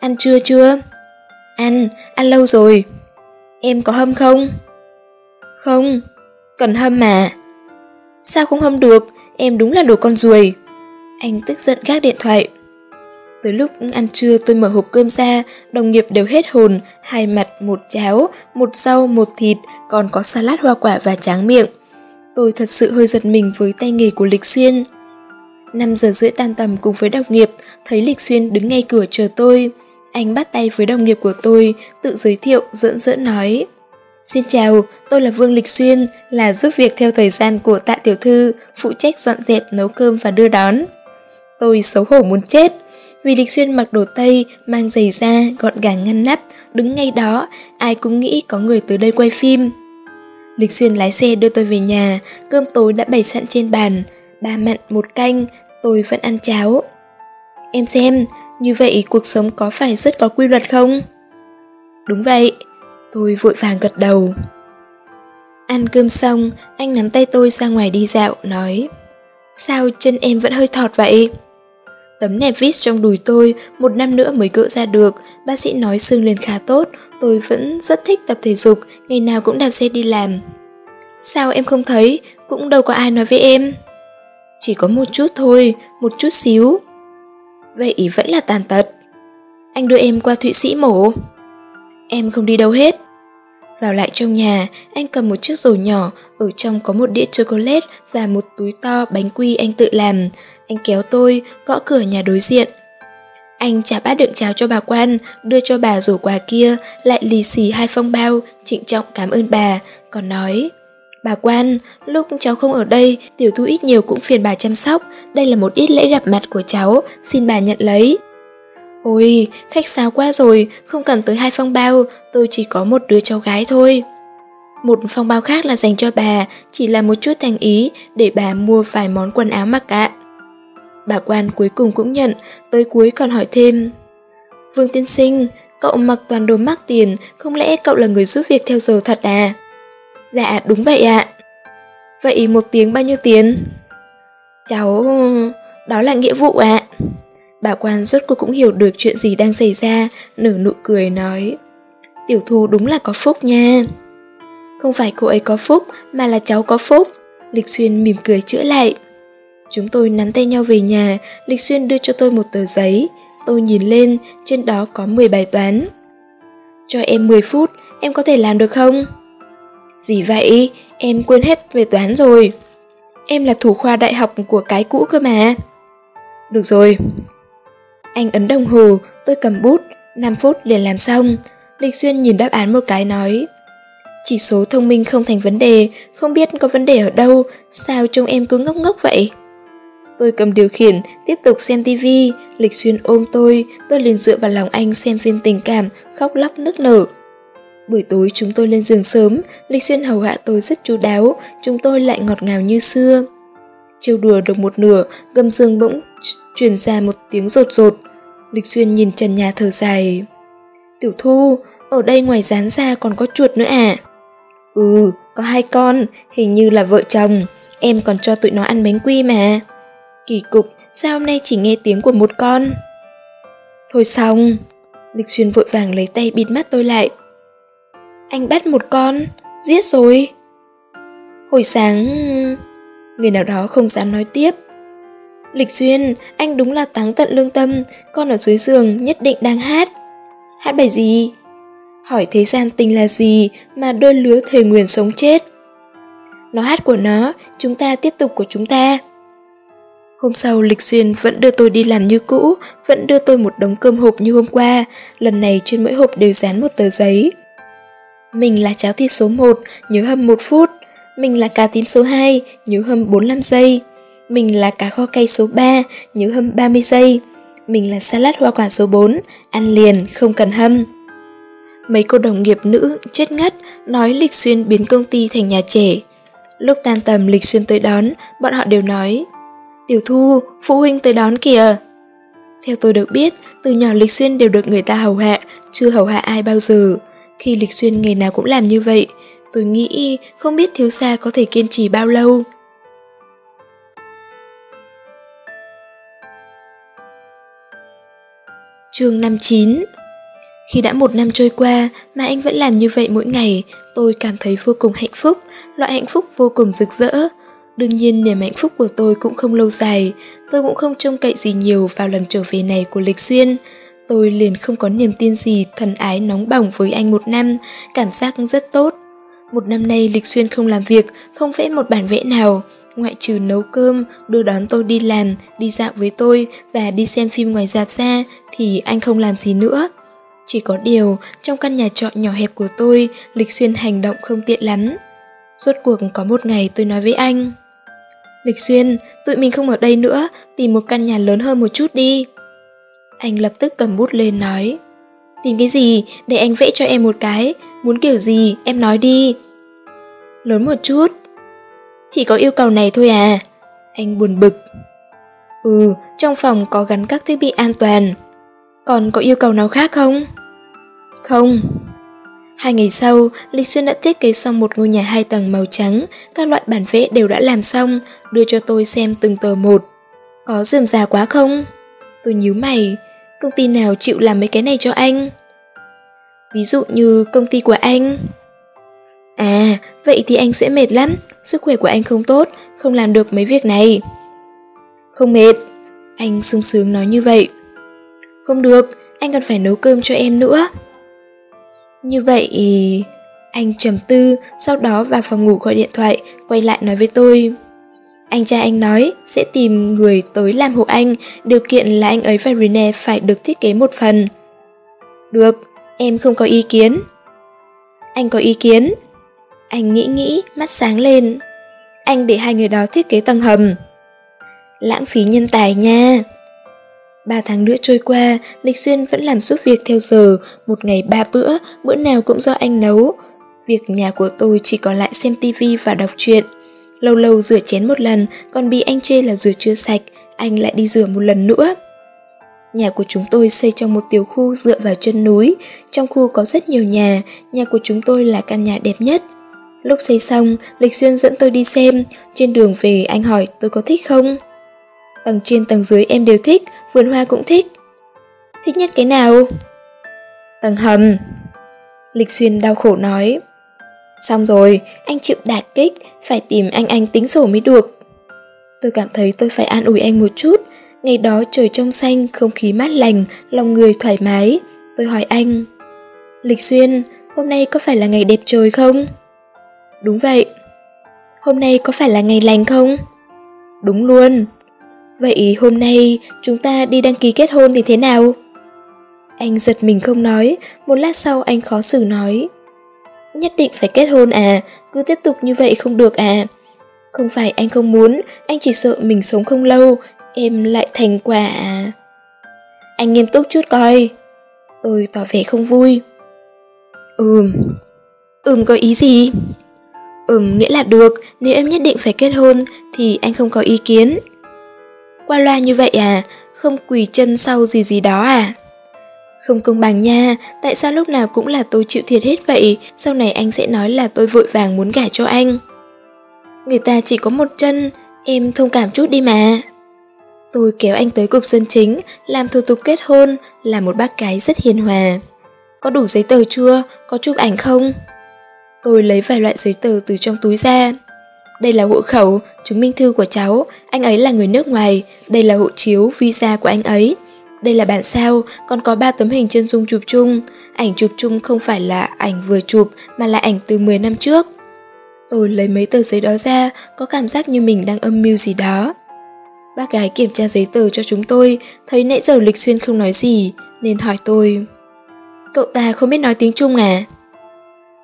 Ăn trưa chưa? Ăn, ăn lâu rồi. Em có hâm không? Không, cần hâm mà. Sao không hâm được, em đúng là đồ con ruồi. Anh tức giận gác điện thoại. Tới lúc ăn trưa tôi mở hộp cơm ra, đồng nghiệp đều hết hồn, hai mặt một cháo, một rau, một thịt, còn có salad hoa quả và tráng miệng. Tôi thật sự hơi giật mình với tay nghề của Lịch Xuyên. 5 giờ rưỡi tan tầm cùng với đồng nghiệp, thấy Lịch Xuyên đứng ngay cửa chờ tôi. Anh bắt tay với đồng nghiệp của tôi, tự giới thiệu, giỡn giỡn nói. Xin chào, tôi là Vương Lịch Xuyên, là giúp việc theo thời gian của tạ tiểu thư, phụ trách dọn dẹp, nấu cơm và đưa đón. Tôi xấu hổ muốn chết, vì Lịch Xuyên mặc đồ Tây, mang giày da, gọn gàng ngăn nắp, đứng ngay đó, ai cũng nghĩ có người tới đây quay phim. Lịch Xuyên lái xe đưa tôi về nhà, cơm tối đã bày sẵn trên bàn, ba mặn một canh, tôi vẫn ăn cháo. Em xem, như vậy cuộc sống có phải rất có quy luật không? Đúng vậy, tôi vội vàng gật đầu. Ăn cơm xong, anh nắm tay tôi ra ngoài đi dạo, nói Sao chân em vẫn hơi thọt vậy? Tấm nẹp vít trong đùi tôi một năm nữa mới gỡ ra được, bác sĩ nói xương lên khá tốt, tôi vẫn rất thích tập thể dục, ngày nào cũng đạp xe đi làm. Sao em không thấy, cũng đâu có ai nói với em. Chỉ có một chút thôi, một chút xíu. Vậy vẫn là tàn tật. Anh đưa em qua Thụy Sĩ mổ. Em không đi đâu hết. Vào lại trong nhà, anh cầm một chiếc rổ nhỏ, ở trong có một đĩa chocolate và một túi to bánh quy anh tự làm. Anh kéo tôi, gõ cửa nhà đối diện. Anh trả bát đựng cháo cho bà quan, đưa cho bà rổ quà kia, lại lì xì hai phong bao, trịnh trọng cảm ơn bà, còn nói Bà quan, lúc cháu không ở đây, tiểu thu ít nhiều cũng phiền bà chăm sóc, đây là một ít lễ gặp mặt của cháu, xin bà nhận lấy. Ôi, khách sáo quá rồi, không cần tới hai phong bao, tôi chỉ có một đứa cháu gái thôi. Một phong bao khác là dành cho bà, chỉ là một chút thành ý để bà mua vài món quần áo mặc ạ. Bà quan cuối cùng cũng nhận, tới cuối còn hỏi thêm. Vương tiên sinh, cậu mặc toàn đồ mắc tiền, không lẽ cậu là người giúp việc theo giờ thật à? Dạ, đúng vậy ạ. Vậy một tiếng bao nhiêu tiền? Cháu... đó là nghĩa vụ ạ. Bà quan rốt cuộc cũng hiểu được chuyện gì đang xảy ra, nở nụ cười nói. Tiểu thu đúng là có phúc nha. Không phải cô ấy có phúc, mà là cháu có phúc. Lịch Xuyên mỉm cười chữa lại. Chúng tôi nắm tay nhau về nhà, Lịch Xuyên đưa cho tôi một tờ giấy. Tôi nhìn lên, trên đó có 10 bài toán. Cho em 10 phút, em có thể làm được không? Gì vậy? Em quên hết về toán rồi. Em là thủ khoa đại học của cái cũ cơ mà. Được rồi. Anh ấn đồng hồ, tôi cầm bút, 5 phút liền làm xong. Lịch Xuyên nhìn đáp án một cái nói Chỉ số thông minh không thành vấn đề, không biết có vấn đề ở đâu, sao trông em cứ ngốc ngốc vậy? Tôi cầm điều khiển, tiếp tục xem tivi, Lịch Xuyên ôm tôi, tôi liền dựa vào lòng anh xem phim tình cảm, khóc lóc nức nở. Buổi tối chúng tôi lên giường sớm, Lịch Xuyên hầu hạ tôi rất chú đáo, chúng tôi lại ngọt ngào như xưa. Trêu đùa được một nửa, gầm giường bỗng truyền ra một tiếng rột rột. Lịch Xuyên nhìn trần nhà thở dài. Tiểu Thu, ở đây ngoài rán ra còn có chuột nữa à? Ừ, có hai con, hình như là vợ chồng, em còn cho tụi nó ăn bánh quy mà. Kỳ cục, sao hôm nay chỉ nghe tiếng của một con? Thôi xong, Lịch Xuyên vội vàng lấy tay bịt mắt tôi lại. Anh bắt một con, giết rồi. Hồi sáng, người nào đó không dám nói tiếp. Lịch Xuyên, anh đúng là táng tận lương tâm, con ở dưới giường nhất định đang hát. Hát bài gì? Hỏi thế gian tình là gì mà đôi lứa thề nguyền sống chết? Nó hát của nó, chúng ta tiếp tục của chúng ta. Hôm sau Lịch Xuyên vẫn đưa tôi đi làm như cũ, vẫn đưa tôi một đống cơm hộp như hôm qua, lần này trên mỗi hộp đều dán một tờ giấy. Mình là cháo thịt số 1, nhớ hầm một phút. Mình là cá tím số 2, nhớ hâm 45 giây. Mình là cá kho cay số 3, nhớ hâm 30 giây. Mình là salad hoa quả số 4, ăn liền, không cần hâm. Mấy cô đồng nghiệp nữ chết ngất nói Lịch Xuyên biến công ty thành nhà trẻ. Lúc tan tầm Lịch Xuyên tới đón, bọn họ đều nói Tiểu Thu, phụ huynh tới đón kìa. Theo tôi được biết, từ nhỏ Lịch Xuyên đều được người ta hầu hạ, chưa hầu hạ ai bao giờ. Khi Lịch Xuyên ngày nào cũng làm như vậy, tôi nghĩ không biết thiếu gia có thể kiên trì bao lâu. chương 59 Khi đã một năm trôi qua mà anh vẫn làm như vậy mỗi ngày, tôi cảm thấy vô cùng hạnh phúc, loại hạnh phúc vô cùng rực rỡ. Đương nhiên niềm hạnh phúc của tôi cũng không lâu dài, tôi cũng không trông cậy gì nhiều vào lần trở về này của Lịch Xuyên. Tôi liền không có niềm tin gì thần ái nóng bỏng với anh một năm, cảm giác rất tốt. Một năm nay Lịch Xuyên không làm việc, không vẽ một bản vẽ nào, ngoại trừ nấu cơm, đưa đón tôi đi làm, đi dạo với tôi và đi xem phim ngoài dạp ra thì anh không làm gì nữa. Chỉ có điều, trong căn nhà trọ nhỏ hẹp của tôi, Lịch Xuyên hành động không tiện lắm. Rốt cuộc có một ngày tôi nói với anh. Lịch Xuyên, tụi mình không ở đây nữa, tìm một căn nhà lớn hơn một chút đi. Anh lập tức cầm bút lên nói Tìm cái gì, để anh vẽ cho em một cái Muốn kiểu gì, em nói đi. Lớn một chút. Chỉ có yêu cầu này thôi à? Anh buồn bực. Ừ, trong phòng có gắn các thiết bị an toàn. Còn có yêu cầu nào khác không? Không. Hai ngày sau, Lịch Xuyên đã thiết kế xong một ngôi nhà hai tầng màu trắng. Các loại bản vẽ đều đã làm xong. Đưa cho tôi xem từng tờ một. Có dườm già quá không? Tôi nhíu mày. Công ty nào chịu làm mấy cái này cho anh? Ví dụ như công ty của anh. À, vậy thì anh sẽ mệt lắm, sức khỏe của anh không tốt, không làm được mấy việc này. Không mệt, anh sung sướng nói như vậy. Không được, anh còn phải nấu cơm cho em nữa. Như vậy, anh trầm tư, sau đó vào phòng ngủ gọi điện thoại, quay lại nói với tôi. Anh trai anh nói sẽ tìm người tới làm hộ anh, điều kiện là anh ấy và Rene phải được thiết kế một phần. Được, em không có ý kiến. Anh có ý kiến. Anh nghĩ nghĩ, mắt sáng lên. Anh để hai người đó thiết kế tầng hầm. Lãng phí nhân tài nha. Ba tháng nữa trôi qua, Lịch Xuyên vẫn làm suốt việc theo giờ, một ngày ba bữa, bữa nào cũng do anh nấu. Việc nhà của tôi chỉ còn lại xem tivi và đọc truyện. Lâu lâu rửa chén một lần, còn bị anh chê là rửa chưa sạch, anh lại đi rửa một lần nữa. Nhà của chúng tôi xây trong một tiểu khu dựa vào chân núi, trong khu có rất nhiều nhà, nhà của chúng tôi là căn nhà đẹp nhất. Lúc xây xong, Lịch Xuyên dẫn tôi đi xem, trên đường về anh hỏi tôi có thích không? Tầng trên tầng dưới em đều thích, vườn hoa cũng thích. Thích nhất cái nào? Tầng hầm. Lịch Xuyên đau khổ nói. Xong rồi, anh chịu đạt kích, phải tìm anh anh tính sổ mới được. Tôi cảm thấy tôi phải an ủi anh một chút. Ngày đó trời trong xanh, không khí mát lành, lòng người thoải mái. Tôi hỏi anh. Lịch Xuyên, hôm nay có phải là ngày đẹp trời không? Đúng vậy. Hôm nay có phải là ngày lành không? Đúng luôn. Vậy hôm nay chúng ta đi đăng ký kết hôn thì thế nào? Anh giật mình không nói, một lát sau anh khó xử nói. Nhất định phải kết hôn à, cứ tiếp tục như vậy không được à. Không phải anh không muốn, anh chỉ sợ mình sống không lâu, em lại thành quả à. Anh nghiêm túc chút coi. Tôi tỏ vẻ không vui. Ừm, ừm có ý gì? Ừm nghĩa là được, nếu em nhất định phải kết hôn thì anh không có ý kiến. Qua loa như vậy à, không quỳ chân sau gì gì đó à? Không công bằng nha, tại sao lúc nào cũng là tôi chịu thiệt hết vậy, sau này anh sẽ nói là tôi vội vàng muốn gả cho anh. Người ta chỉ có một chân, em thông cảm chút đi mà. Tôi kéo anh tới cục dân chính, làm thủ tục kết hôn, là một bác gái rất hiền hòa. Có đủ giấy tờ chưa? Có chụp ảnh không? Tôi lấy vài loại giấy tờ từ trong túi ra. Đây là hộ khẩu, chứng minh thư của cháu, anh ấy là người nước ngoài, đây là hộ chiếu, visa của anh ấy. Đây là bản sao, còn có 3 tấm hình chân dung chụp chung. Ảnh chụp chung không phải là ảnh vừa chụp mà là ảnh từ 10 năm trước. Tôi lấy mấy tờ giấy đó ra, có cảm giác như mình đang âm mưu gì đó. Bác gái kiểm tra giấy tờ cho chúng tôi, thấy nãy giờ Lịch Xuyên không nói gì, nên hỏi tôi. Cậu ta không biết nói tiếng Trung à?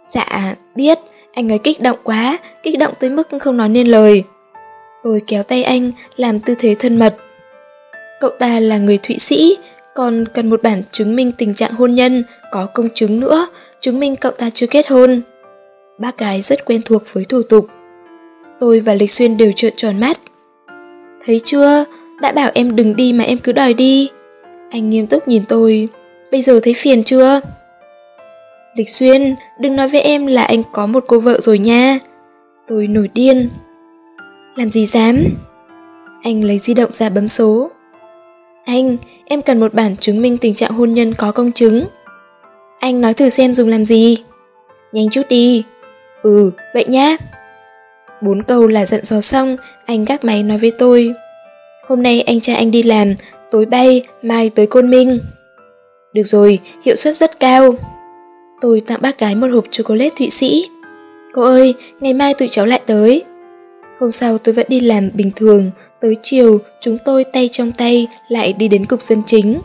Dạ, biết, anh ấy kích động quá, kích động tới mức không nói nên lời. Tôi kéo tay anh, làm tư thế thân mật. Cậu ta là người Thụy Sĩ, còn cần một bản chứng minh tình trạng hôn nhân, có công chứng nữa, chứng minh cậu ta chưa kết hôn. Bác gái rất quen thuộc với thủ tục. Tôi và Lịch Xuyên đều trợn tròn mắt. Thấy chưa, đã bảo em đừng đi mà em cứ đòi đi. Anh nghiêm túc nhìn tôi, bây giờ thấy phiền chưa? Lịch Xuyên, đừng nói với em là anh có một cô vợ rồi nha. Tôi nổi điên. Làm gì dám? Anh lấy di động ra bấm số. Anh, em cần một bản chứng minh tình trạng hôn nhân có công chứng. Anh nói thử xem dùng làm gì. Nhanh chút đi. Ừ, vậy nhá. Bốn câu là giận dò xong, anh gác máy nói với tôi. Hôm nay anh trai anh đi làm, tối bay, mai tới Côn Minh. Được rồi, hiệu suất rất cao. Tôi tặng bác gái một hộp chocolate Thụy Sĩ. Cô ơi, ngày mai tụi cháu lại tới. Hôm sau tôi vẫn đi làm bình thường, tới chiều chúng tôi tay trong tay lại đi đến cục dân chính.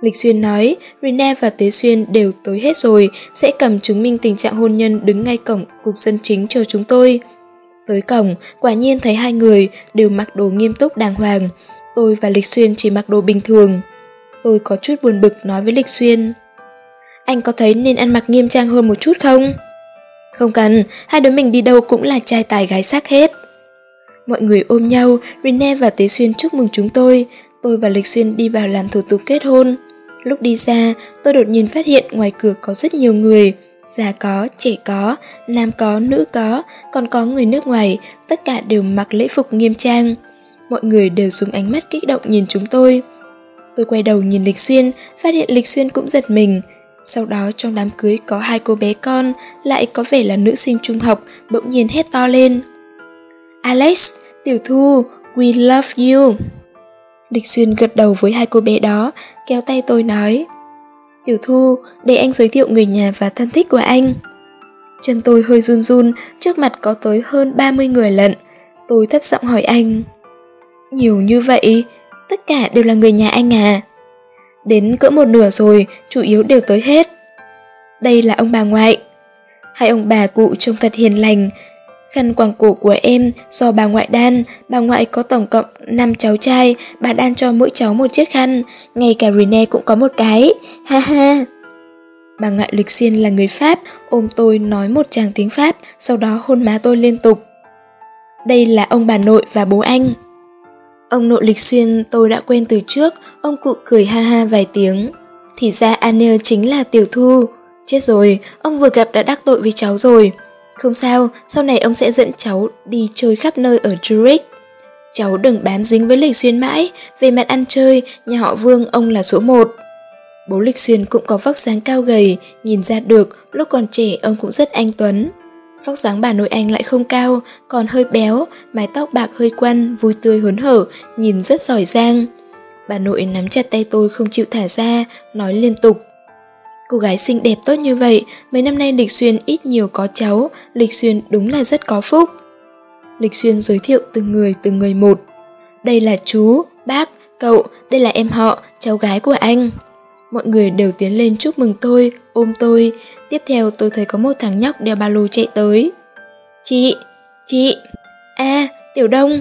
Lịch Xuyên nói, Rene và Tế Xuyên đều tới hết rồi, sẽ cầm chứng minh tình trạng hôn nhân đứng ngay cổng cục dân chính chờ chúng tôi. Tới cổng, quả nhiên thấy hai người đều mặc đồ nghiêm túc đàng hoàng. Tôi và Lịch Xuyên chỉ mặc đồ bình thường. Tôi có chút buồn bực nói với Lịch Xuyên. Anh có thấy nên ăn mặc nghiêm trang hơn một chút không? Không cần, hai đứa mình đi đâu cũng là trai tài gái sắc hết. Mọi người ôm nhau, Rene và Tế Xuyên chúc mừng chúng tôi. Tôi và Lịch Xuyên đi vào làm thủ tục kết hôn. Lúc đi ra, tôi đột nhiên phát hiện ngoài cửa có rất nhiều người. Già có, trẻ có, nam có, nữ có, còn có người nước ngoài, tất cả đều mặc lễ phục nghiêm trang. Mọi người đều dùng ánh mắt kích động nhìn chúng tôi. Tôi quay đầu nhìn Lịch Xuyên, phát hiện Lịch Xuyên cũng giật mình. Sau đó trong đám cưới có hai cô bé con, lại có vẻ là nữ sinh trung học, bỗng nhiên hét to lên. Alex, Tiểu Thu, we love you. Lịch Xuyên gật đầu với hai cô bé đó, kéo tay tôi nói. Tiểu Thu, để anh giới thiệu người nhà và thân thích của anh. Chân tôi hơi run run, trước mặt có tới hơn 30 người lận. Tôi thấp giọng hỏi anh. Nhiều như vậy, tất cả đều là người nhà anh à? Đến cỡ một nửa rồi, chủ yếu đều tới hết. Đây là ông bà ngoại. Hai ông bà cụ trông thật hiền lành. Khăn quàng cổ của em do bà ngoại đan, bà ngoại có tổng cộng 5 cháu trai, bà đan cho mỗi cháu một chiếc khăn, ngay cả Rene cũng có một cái, ha ha. Bà ngoại Lịch Xuyên là người Pháp, ôm tôi nói một tràng tiếng Pháp, sau đó hôn má tôi liên tục. Đây là ông bà nội và bố anh. Ông nội Lịch Xuyên tôi đã quen từ trước, ông cụ cười ha ha vài tiếng. Thì ra Anel chính là tiểu thu. Chết rồi, ông vừa gặp đã đắc tội với cháu rồi. Không sao, sau này ông sẽ dẫn cháu đi chơi khắp nơi ở Zurich. Cháu đừng bám dính với Lịch Xuyên mãi, về mặt ăn chơi, nhà họ Vương ông là số một. Bố Lịch Xuyên cũng có vóc dáng cao gầy, nhìn ra được lúc còn trẻ ông cũng rất anh tuấn. Vóc dáng bà nội anh lại không cao, còn hơi béo, mái tóc bạc hơi quăn, vui tươi hớn hở, nhìn rất giỏi giang. Bà nội nắm chặt tay tôi không chịu thả ra, nói liên tục. Cô gái xinh đẹp tốt như vậy, mấy năm nay Lịch Xuyên ít nhiều có cháu, Lịch Xuyên đúng là rất có phúc. Lịch Xuyên giới thiệu từng người từng người một. Đây là chú, bác, cậu, đây là em họ, cháu gái của anh. Mọi người đều tiến lên chúc mừng tôi, ôm tôi. Tiếp theo tôi thấy có một thằng nhóc đeo ba lô chạy tới. Chị, chị, a Tiểu Đông,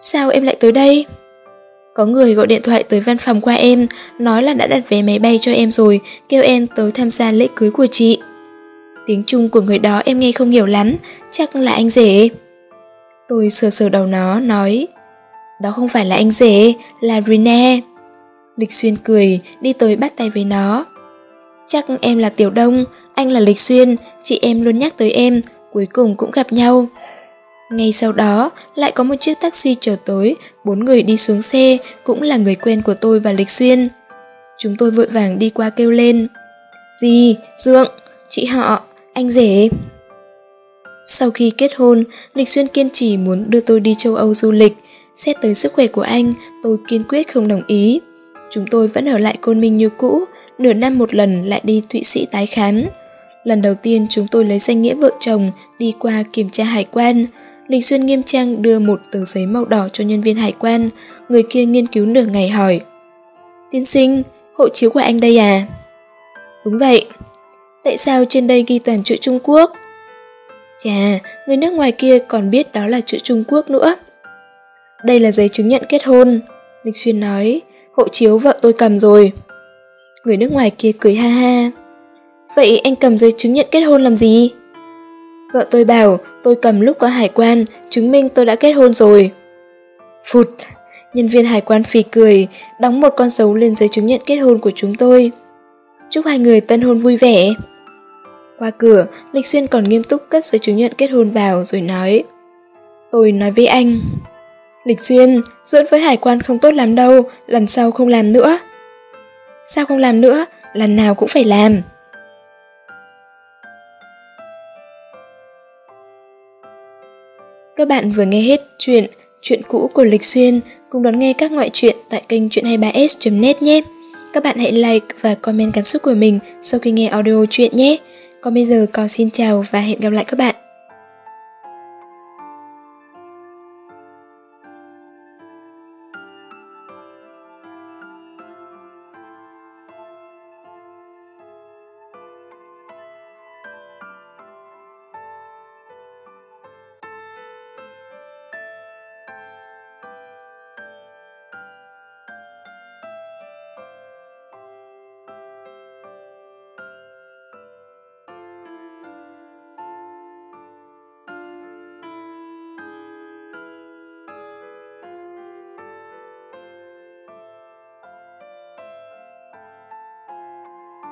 sao em lại tới đây? Có người gọi điện thoại tới văn phòng qua em, nói là đã đặt vé máy bay cho em rồi, kêu em tới tham gia lễ cưới của chị. Tiếng Trung của người đó em nghe không hiểu lắm, chắc là anh rể. Tôi sờ sờ đầu nó, nói Đó không phải là anh rể, là Rina. Lịch Xuyên cười, đi tới bắt tay với nó. Chắc em là Tiểu Đông, anh là Lịch Xuyên, chị em luôn nhắc tới em, cuối cùng cũng gặp nhau. Ngay sau đó, lại có một chiếc taxi chờ tới, bốn người đi xuống xe, cũng là người quen của tôi và Lịch Xuyên. Chúng tôi vội vàng đi qua kêu lên. Dì, Dượng, chị họ, anh rể. Sau khi kết hôn, Lịch Xuyên kiên trì muốn đưa tôi đi châu Âu du lịch. Xét tới sức khỏe của anh, tôi kiên quyết không đồng ý. Chúng tôi vẫn ở lại Côn Minh như cũ, nửa năm một lần lại đi Thụy Sĩ tái khám. Lần đầu tiên chúng tôi lấy danh nghĩa vợ chồng đi qua kiểm tra hải quan. Lịch Xuyên nghiêm trang đưa một tờ giấy màu đỏ cho nhân viên hải quan, người kia nghiên cứu nửa ngày hỏi. Tiên sinh, hộ chiếu của anh đây à? Đúng vậy. Tại sao trên đây ghi toàn chữ Trung Quốc? Chà, người nước ngoài kia còn biết đó là chữ Trung Quốc nữa. Đây là giấy chứng nhận kết hôn, Lịch Xuyên nói, hộ chiếu vợ tôi cầm rồi. Người nước ngoài kia cười ha ha. Vậy anh cầm giấy chứng nhận kết hôn làm gì? Vợ tôi bảo tôi cầm lúc có hải quan, chứng minh tôi đã kết hôn rồi. Phụt, nhân viên hải quan phì cười, đóng một con dấu lên giấy chứng nhận kết hôn của chúng tôi. Chúc hai người tân hôn vui vẻ. Qua cửa, Lịch Xuyên còn nghiêm túc cất giấy chứng nhận kết hôn vào rồi nói Tôi nói với anh Lịch Xuyên, dẫn với hải quan không tốt lắm đâu, lần sau không làm nữa Sao không làm nữa, lần nào cũng phải làm Các bạn vừa nghe hết chuyện Chuyện cũ của Lịch Xuyên. Cùng đón nghe các ngoại truyện tại kênh chuyện23s.net nhé. Các bạn hãy like và comment cảm xúc của mình sau khi nghe audio chuyện nhé. Còn bây giờ con xin chào và hẹn gặp lại các bạn.